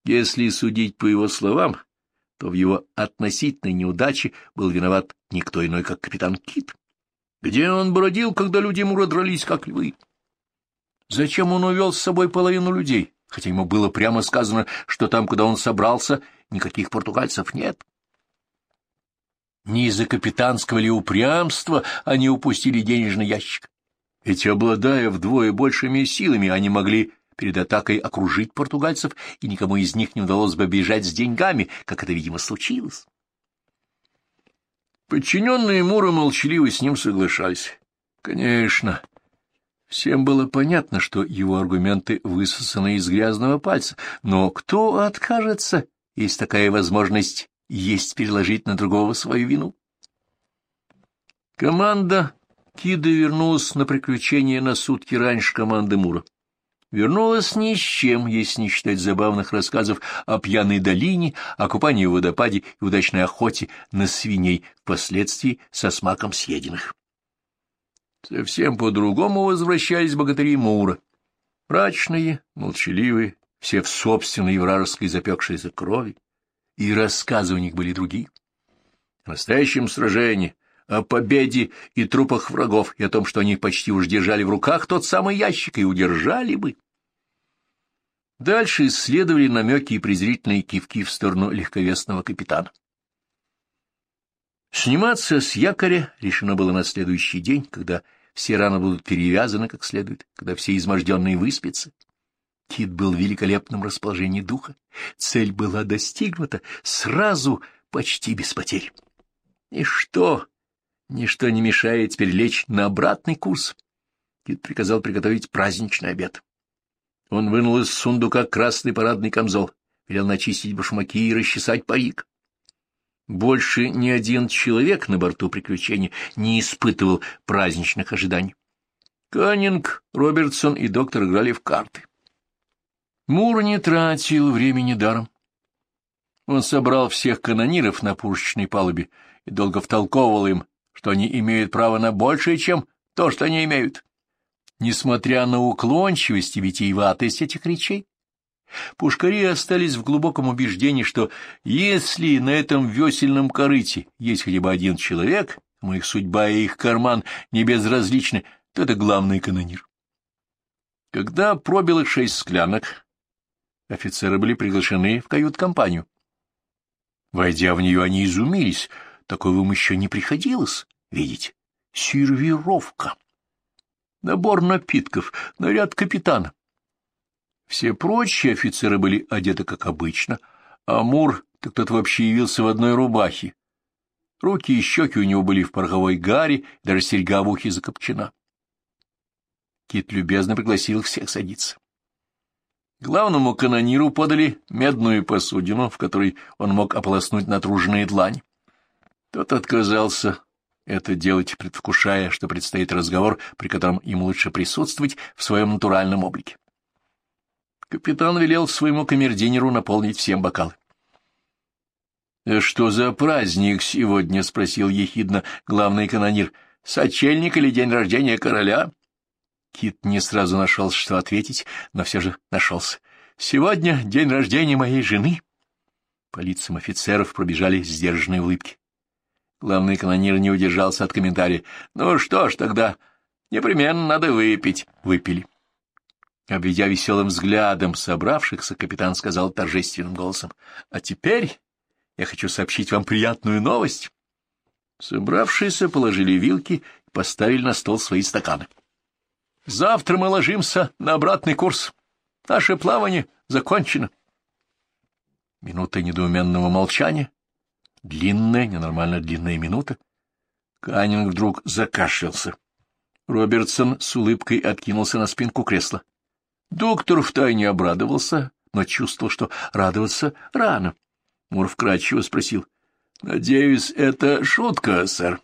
Если судить по его словам, то в его относительной неудаче был виноват никто иной, как капитан Кит. Где он бродил, когда люди Мура дрались, как львы? Зачем он увел с собой половину людей, хотя ему было прямо сказано, что там, куда он собрался, никаких португальцев нет? Не из-за капитанского ли упрямства они упустили денежный ящик? Ведь, обладая вдвое большими силами, они могли перед атакой окружить португальцев, и никому из них не удалось бы бежать с деньгами, как это, видимо, случилось. Подчиненные Мура молчаливо с ним соглашались. Конечно, Всем было понятно, что его аргументы высосаны из грязного пальца, но кто откажется, если такая возможность есть переложить на другого свою вину? Команда Кида вернулась на приключение на сутки раньше команды Мура. Вернулась ни с чем, если не считать забавных рассказов о пьяной долине, о купании в водопаде и удачной охоте на свиней, впоследствии со смаком съеденных. Совсем по-другому возвращались богатыри Мура. Мрачные, молчаливые, все в собственной вражеской запекшейся крови, и рассказы у них были другие. О настоящем сражении, о победе и трупах врагов, и о том, что они почти уж держали в руках тот самый ящик, и удержали бы. Дальше исследовали намеки и презрительные кивки в сторону легковесного капитана. Сниматься с якоря решено было на следующий день, когда все раны будут перевязаны как следует, когда все изможденные выспятся. Кит был в великолепном расположении духа. Цель была достигнута сразу, почти без потерь. Ничто, ничто не мешает теперь лечь на обратный курс. Кит приказал приготовить праздничный обед. Он вынул из сундука красный парадный камзол, велел начистить башмаки и расчесать парик. Больше ни один человек на борту приключения не испытывал праздничных ожиданий. Каннинг, Робертсон и доктор играли в карты. Мур не тратил времени даром. Он собрал всех канониров на пушечной палубе и долго втолковывал им, что они имеют право на большее, чем то, что они имеют. Несмотря на уклончивость и витиеватость этих речей, Пушкари остались в глубоком убеждении, что если на этом весельном корыте есть хотя бы один человек, кому их судьба и их карман не безразличны, то это главный канонир. Когда пробило шесть склянок, офицеры были приглашены в кают-компанию. Войдя в нее, они изумились. Такого им еще не приходилось видеть. Сервировка. Набор напитков, наряд капитана. Все прочие офицеры были одеты как обычно, а Мур, так тот вообще явился в одной рубахе. Руки и щеки у него были в пороховой гаре, даже серьга в ухе закопчена. Кит любезно пригласил всех садиться. Главному канониру подали медную посудину, в которой он мог ополоснуть натруженные длань. Тот отказался это делать, предвкушая, что предстоит разговор, при котором ему лучше присутствовать в своем натуральном облике. Капитан велел своему камердинеру наполнить всем бокалы. «Э, — Что за праздник сегодня? — спросил ехидно главный канонир. — Сочельник или день рождения короля? Кит не сразу нашел, что ответить, но все же нашелся. — Сегодня день рождения моей жены. По лицам офицеров пробежали сдержанные улыбки. Главный канонир не удержался от комментария. — Ну что ж тогда, непременно надо выпить. Выпили. Обведя веселым взглядом собравшихся, капитан сказал торжественным голосом, — А теперь я хочу сообщить вам приятную новость. Собравшиеся положили вилки и поставили на стол свои стаканы. — Завтра мы ложимся на обратный курс. Наше плавание закончено. Минута недоуменного молчания. Длинная, ненормально длинная минута. Каннинг вдруг закашлялся. Робертсон с улыбкой откинулся на спинку кресла. Доктор втайне обрадовался, но чувствовал, что радоваться рано. Мур вкратчиво спросил. — Надеюсь, это шутка, сэр?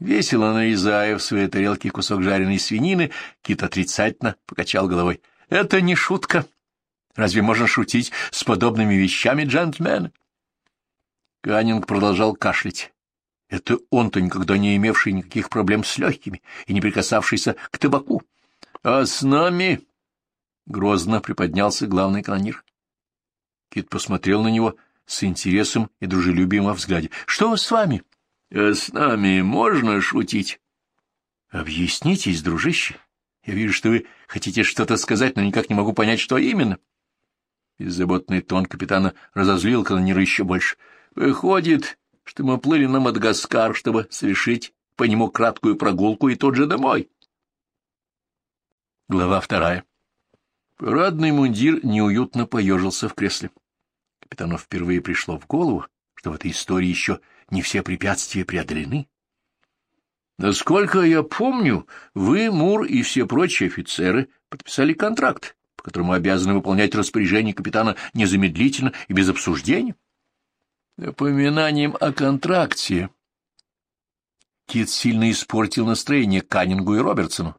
Весело нарезая в своей тарелке кусок жареной свинины, Кит отрицательно покачал головой. — Это не шутка. Разве можно шутить с подобными вещами, джентльмен? Ганнинг продолжал кашлять. Это он-то никогда не имевший никаких проблем с легкими и не прикасавшийся к табаку. — А с нами Грозно приподнялся главный канонир. Кит посмотрел на него с интересом и дружелюбием во взгляде. — Что с вами? «Э, — С нами можно шутить? — Объяснитесь, дружище. Я вижу, что вы хотите что-то сказать, но никак не могу понять, что именно. Беззаботный тон капитана разозлил канонира еще больше. — Выходит, что мы плыли на Мадагаскар, чтобы совершить по нему краткую прогулку и тут же домой. Глава вторая. Парадный мундир неуютно поежился в кресле. Капитану впервые пришло в голову, что в этой истории еще не все препятствия преодолены. Насколько я помню, вы, Мур и все прочие офицеры подписали контракт, по которому обязаны выполнять распоряжение капитана незамедлительно и без обсуждения. Напоминанием о контракте Кит сильно испортил настроение Каннингу и Робертсону.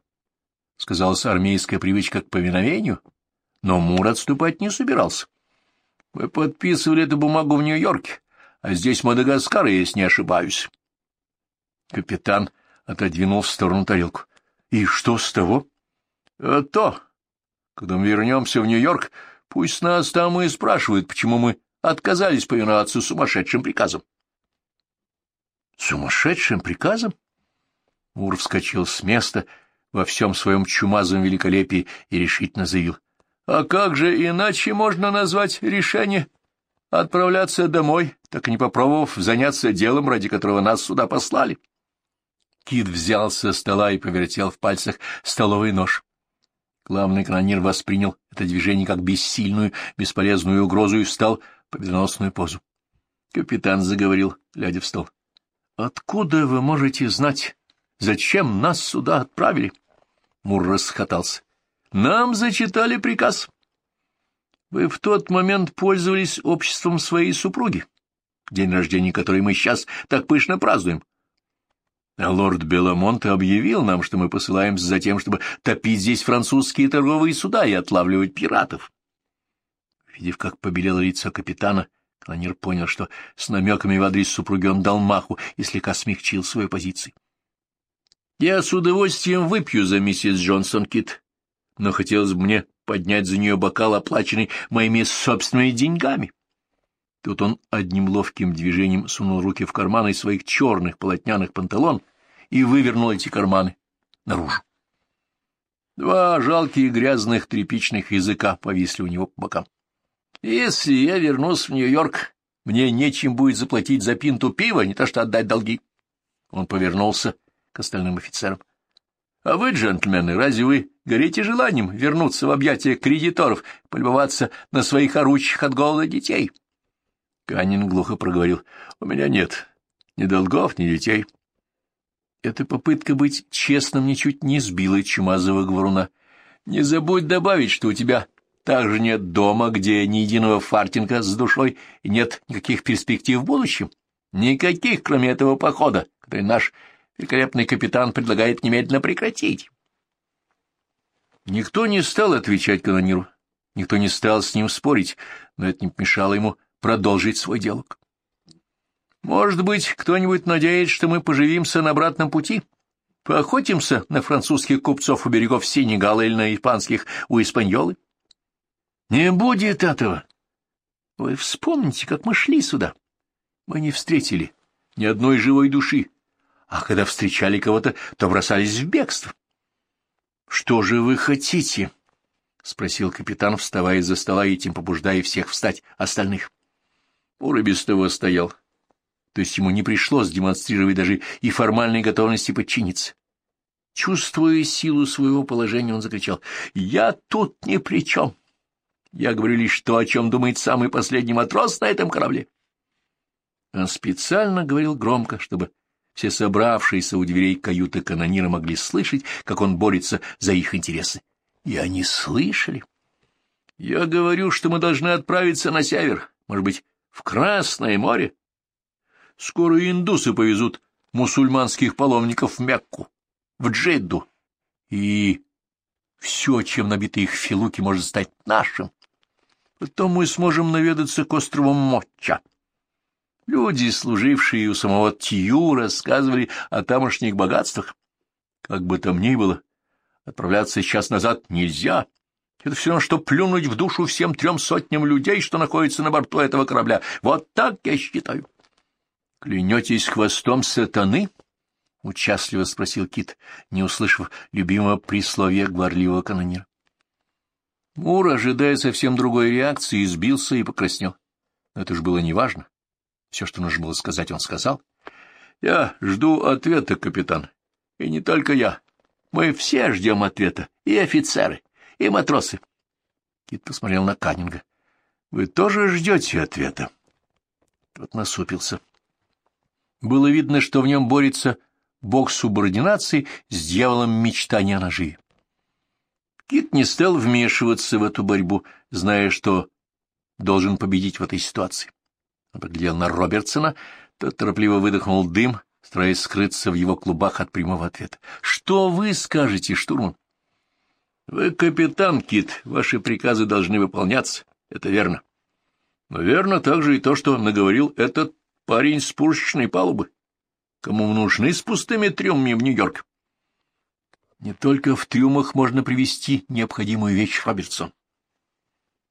Сказалась армейская привычка к повиновению, но Мур отступать не собирался. Мы подписывали эту бумагу в Нью-Йорке, а здесь Мадагаскар, если не ошибаюсь. Капитан отодвинул в сторону тарелку. — И что с того? — А то. Когда мы вернемся в Нью-Йорк, пусть нас там и спрашивают, почему мы отказались повиноваться сумасшедшим приказам. — Сумасшедшим приказом? Мур вскочил с места во всем своем чумазом великолепии и решительно заявил. — А как же иначе можно назвать решение отправляться домой, так и не попробовав заняться делом, ради которого нас сюда послали? — Кит взял со стола и повертел в пальцах столовый нож. Главный канонир воспринял это движение как бессильную, бесполезную угрозу и встал в победоносную позу. Капитан заговорил, глядя в стол. — Откуда вы можете знать, зачем нас сюда отправили? Мур расхотался. — Нам зачитали приказ. Вы в тот момент пользовались обществом своей супруги, день рождения которой мы сейчас так пышно празднуем. А лорд Беламонт объявил нам, что мы посылаемся за тем, чтобы топить здесь французские торговые суда и отлавливать пиратов. Видев, как побелело лицо капитана, Клонер понял, что с намеками в адрес супруги он дал маху и слегка смягчил свою позицию. — Я с удовольствием выпью за миссис Джонсон, Кит, но хотелось бы мне поднять за нее бокал, оплаченный моими собственными деньгами. Тут он одним ловким движением сунул руки в карманы своих черных полотняных панталон и вывернул эти карманы наружу. Два жалкие грязных тряпичных языка повисли у него по бокам. «Если я вернусь в Нью-Йорк, мне нечем будет заплатить за пинту пива, не то что отдать долги». Он повернулся к остальным офицерам. «А вы, джентльмены, разве вы горите желанием вернуться в объятия кредиторов, полюбоваться на своих орущих от голода детей?» Канин глухо проговорил. — У меня нет ни долгов, ни детей. Эта попытка быть честным ничуть не сбила чумазого говоруна. Не забудь добавить, что у тебя также нет дома, где ни единого фартинга с душой и нет никаких перспектив в будущем. Никаких, кроме этого похода, который наш великолепный капитан предлагает немедленно прекратить. Никто не стал отвечать канониру, никто не стал с ним спорить, но это не помешало ему продолжить свой диалог. Может быть, кто-нибудь надеется, что мы поживимся на обратном пути? Поохотимся на французских купцов у берегов Сенегала или на испанских у Испаньолы? Не будет этого. Вы вспомните, как мы шли сюда. Мы не встретили ни одной живой души, а когда встречали кого-то, то бросались в бегство. — Что же вы хотите? — спросил капитан, вставая из-за стола и этим побуждая всех встать остальных. Ур без того стоял. То есть ему не пришлось демонстрировать даже и формальной готовности подчиниться. Чувствуя силу своего положения, он закричал, «Я тут ни при чем! Я говорю лишь то, о чем думает самый последний матрос на этом корабле!» Он специально говорил громко, чтобы все собравшиеся у дверей каюты канонира могли слышать, как он борется за их интересы. И они слышали. «Я говорю, что мы должны отправиться на север, может быть, в Красное море. Скоро индусы повезут мусульманских паломников в Мекку, в Джидду, и все, чем набиты их филуки, может стать нашим. Потом мы сможем наведаться к острову Моча. Люди, служившие у самого Тью, рассказывали о тамошних богатствах. Как бы там ни было, отправляться сейчас назад нельзя. Это все равно, что плюнуть в душу всем трем сотням людей, что находятся на борту этого корабля. Вот так я считаю. — Клянетесь хвостом сатаны? — участливо спросил Кит, не услышав любимого присловия гварливого канонира. Мур, ожидая совсем другой реакции, избился и покраснел. Но это же было неважно. Все, что нужно было сказать, он сказал. — Я жду ответа, капитан. И не только я. Мы все ждем ответа, и офицеры и матросы. Кит посмотрел на Каннинга. — Вы тоже ждете ответа? Тот насупился. Было видно, что в нем борется бог субординации с дьяволом мечтания о наживе. Кит не стал вмешиваться в эту борьбу, зная, что должен победить в этой ситуации. Он поглядел на Робертсона, тот торопливо выдохнул дым, стараясь скрыться в его клубах от прямого ответа. — Что вы скажете, штурман? — Вы капитан, Кит, ваши приказы должны выполняться, это верно. Но верно также и то, что наговорил этот парень с пушечной палубы. Кому нужны с пустыми трюмами в Нью-Йорк? Не только в трюмах можно привести необходимую вещь, Робертсон.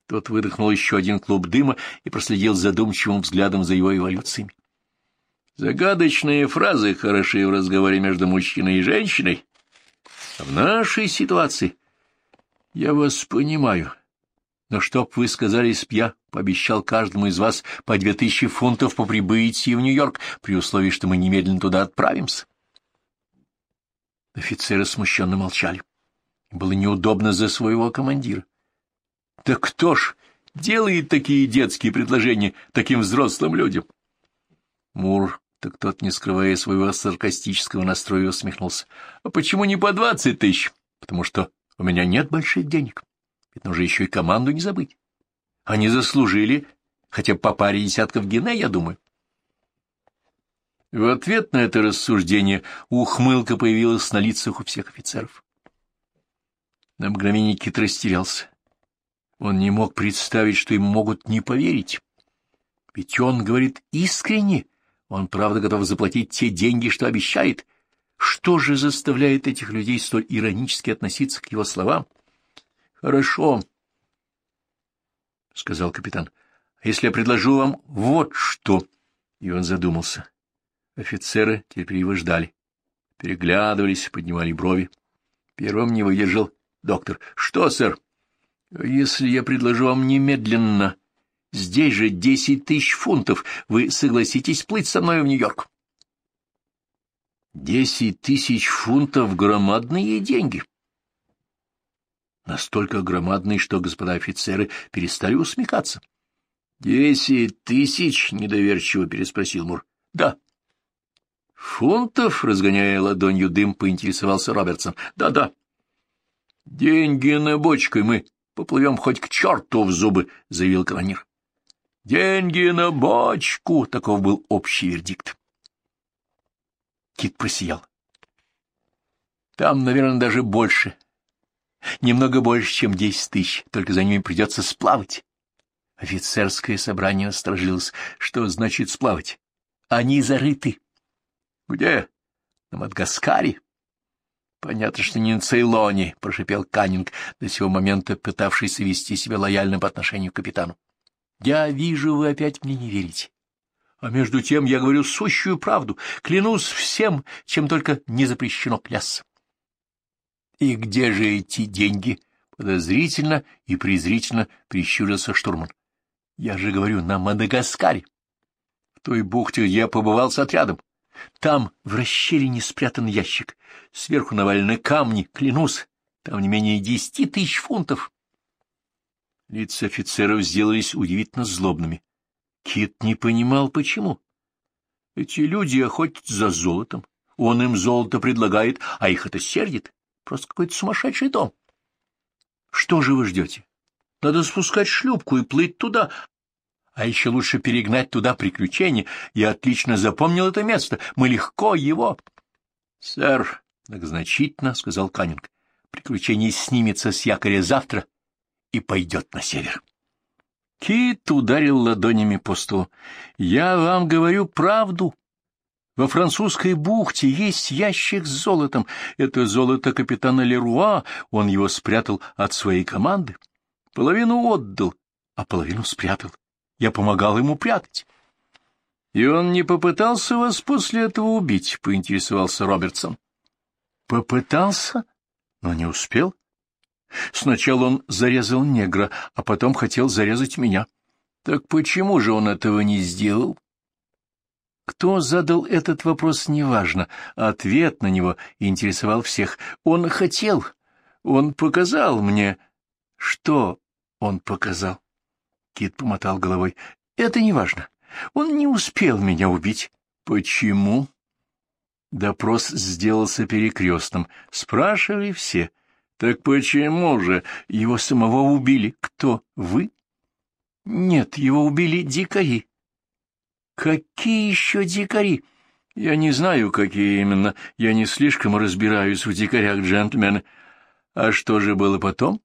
Тот выдохнул еще один клуб дыма и проследил задумчивым взглядом за его эволюциями. Загадочные фразы хороши в разговоре между мужчиной и женщиной. А в нашей ситуации... Я вас понимаю. Но чтоб вы сказали, если я пообещал каждому из вас по две тысячи фунтов по прибытии в Нью-Йорк, при условии, что мы немедленно туда отправимся. Офицеры смущенно молчали. Было неудобно за своего командира. Да кто ж делает такие детские предложения таким взрослым людям? Мур, так тот, не скрывая своего саркастического настроя, усмехнулся. — А почему не по двадцать тысяч? — Потому что у меня нет больших денег. Ведь нужно еще и команду не забыть. Они заслужили хотя бы по паре десятков гене, я думаю. В ответ на это рассуждение ухмылка появилась на лицах у всех офицеров. На мгновение Кит растерялся. Он не мог представить, что им могут не поверить. Ведь он говорит искренне, он правда готов заплатить те деньги, что обещает. Что же заставляет этих людей столь иронически относиться к его словам? — Хорошо, — сказал капитан. — А если я предложу вам вот что? И он задумался. Офицеры теперь его ждали. Переглядывались, поднимали брови. Первым не выдержал доктор. — Что, сэр? — Если я предложу вам немедленно... Здесь же десять тысяч фунтов. Вы согласитесь плыть со мной в Нью-Йорк? Десять тысяч фунтов — громадные деньги. Настолько громадные, что господа офицеры перестали усмехаться. — Десять тысяч? — недоверчиво переспросил Мур. — Да. — Фунтов? — разгоняя ладонью дым, поинтересовался Робертсон. Да, — Да-да. — Деньги на бочкой мы поплывем хоть к черту в зубы, — заявил канонир. — Деньги на бочку! — таков был общий вердикт. Кит просиял. Там, наверное, даже больше. Немного больше, чем десять тысяч, только за ними придется сплавать. Офицерское собрание насторожилось. Что значит сплавать? Они зарыты. Где? На Мадагаскаре? Понятно, что не на Цейлоне, — прошипел Каннинг, до сего момента пытавшийся вести себя лояльно по отношению к капитану. Я вижу, вы опять мне не верите. А между тем я говорю сущую правду, клянусь всем, чем только не запрещено клясться. И где же эти деньги? Подозрительно и презрительно прищурился штурман. Я же говорю, на Мадагаскаре. В той бухте я побывал с отрядом. Там в расщелине спрятан ящик. Сверху навалены камни, клянусь, там не менее десяти тысяч фунтов. Лица офицеров сделались удивительно злобными. Кит не понимал, почему. Эти люди охотятся за золотом. Он им золото предлагает, а их это сердит. Просто какой-то сумасшедший дом. Что же вы ждете? Надо спускать шлюпку и плыть туда. А еще лучше перегнать туда приключения. Я отлично запомнил это место. Мы легко его... — Сэр, — многозначительно сказал Каннинг, — приключение снимется с якоря завтра и пойдет на север. Кит ударил ладонями по столу. — Я вам говорю правду. Во французской бухте есть ящик с золотом. Это золото капитана Леруа, он его спрятал от своей команды. Половину отдал, а половину спрятал. Я помогал ему прятать. — И он не попытался вас после этого убить? — поинтересовался Робертсон. — Попытался, но не успел. Сначала он зарезал негра, а потом хотел зарезать меня. Так почему же он этого не сделал? Кто задал этот вопрос, неважно. Ответ на него интересовал всех. Он хотел. Он показал мне. Что он показал? Кит помотал головой. Это неважно. Он не успел меня убить. Почему? Допрос сделался перекрестным. Спрашивали все. Так почему же его самого убили? Кто? Вы? Нет, его убили дикари. Какие еще дикари? Я не знаю, какие именно. Я не слишком разбираюсь в дикарях, джентльмены. А что же было потом?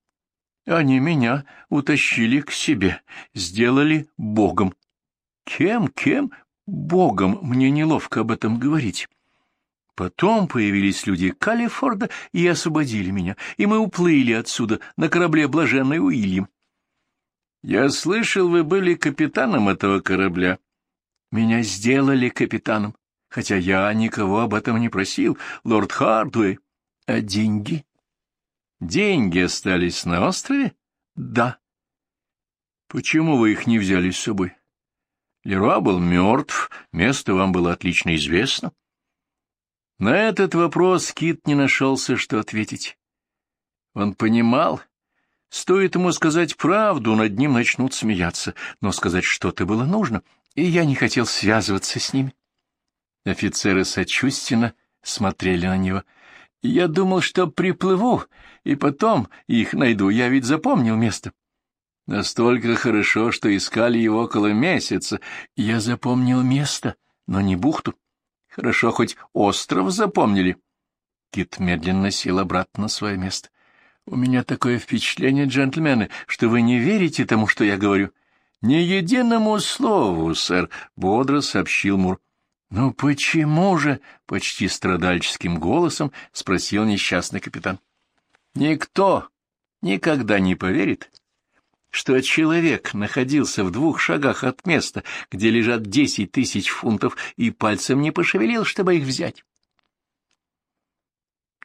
Они меня утащили к себе, сделали богом. Кем, кем? Богом. Мне неловко об этом говорить. Потом появились люди Калифорда и освободили меня, и мы уплыли отсюда на корабле Блаженный Уильям. Я слышал, вы были капитаном этого корабля. Меня сделали капитаном, хотя я никого об этом не просил, лорд Хардуэй. А деньги? Деньги остались на острове? Да. Почему вы их не взяли с собой? Леруа был мертв, место вам было отлично известно. На этот вопрос Кит не нашелся, что ответить. Он понимал, стоит ему сказать правду, над ним начнут смеяться, но сказать что-то было нужно, и я не хотел связываться с ними. Офицеры сочувственно смотрели на него. Я думал, что приплыву, и потом их найду, я ведь запомнил место. Настолько хорошо, что искали его около месяца. Я запомнил место, но не бухту. Хорошо, хоть остров запомнили. Кит медленно сел обратно на свое место. — У меня такое впечатление, джентльмены, что вы не верите тому, что я говорю. — Ни единому слову, сэр, — бодро сообщил Мур. — Ну почему же? — почти страдальческим голосом спросил несчастный капитан. — Никто никогда не поверит, что человек находился в двух шагах от места, где лежат десять тысяч фунтов, и пальцем не пошевелил, чтобы их взять.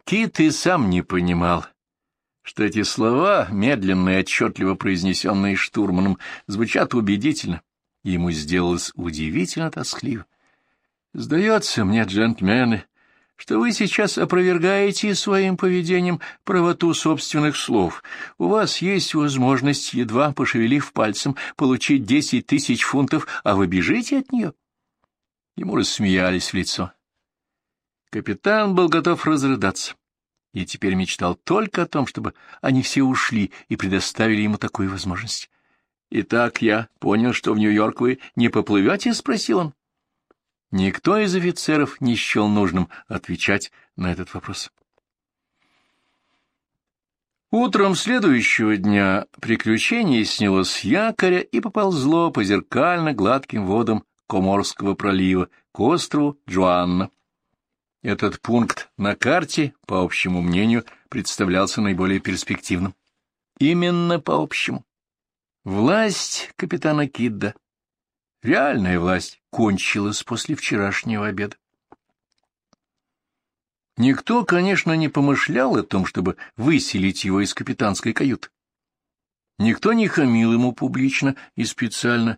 Кит и сам не понимал, что эти слова, медленно и отчетливо произнесенные штурманом, звучат убедительно, и ему сделалось удивительно тоскливо. «Сдается мне, джентльмены, что вы сейчас опровергаете своим поведением правоту собственных слов. У вас есть возможность, едва пошевелив пальцем, получить десять тысяч фунтов, а вы бежите от нее. Ему рассмеялись в лицо. Капитан был готов разрыдаться и теперь мечтал только о том, чтобы они все ушли и предоставили ему такую возможность. «Итак, я понял, что в Нью-Йорк вы не поплывете?» — спросил он. Никто из офицеров не счел нужным отвечать на этот вопрос. Утром следующего дня приключение сняло с якоря и поползло по зеркально гладким водам Коморского пролива к острову Джоанна. Этот пункт на карте, по общему мнению, представлялся наиболее перспективным. Именно по общему. Власть капитана Кидда Реальная власть кончилась после вчерашнего обеда. Никто, конечно, не помышлял о том, чтобы выселить его из капитанской каюты. Никто не хамил ему публично и специально,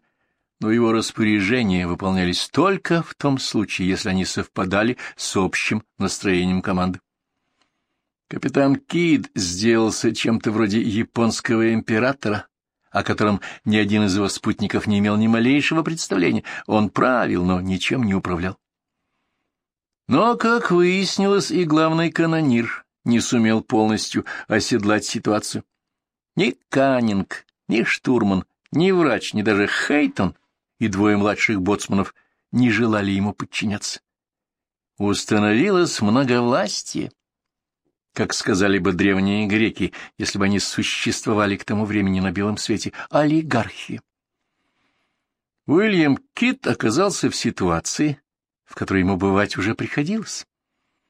но его распоряжения выполнялись только в том случае, если они совпадали с общим настроением команды. Капитан Кид сделался чем-то вроде японского императора, о котором ни один из его спутников не имел ни малейшего представления. Он правил, но ничем не управлял. Но, как выяснилось, и главный канонир не сумел полностью оседлать ситуацию. Ни Каннинг, ни штурман, ни врач, ни даже Хейтон и двое младших боцманов не желали ему подчиняться. Установилось многовластие как сказали бы древние греки, если бы они существовали к тому времени на белом свете, олигархи. Уильям Кит оказался в ситуации, в которой ему бывать уже приходилось.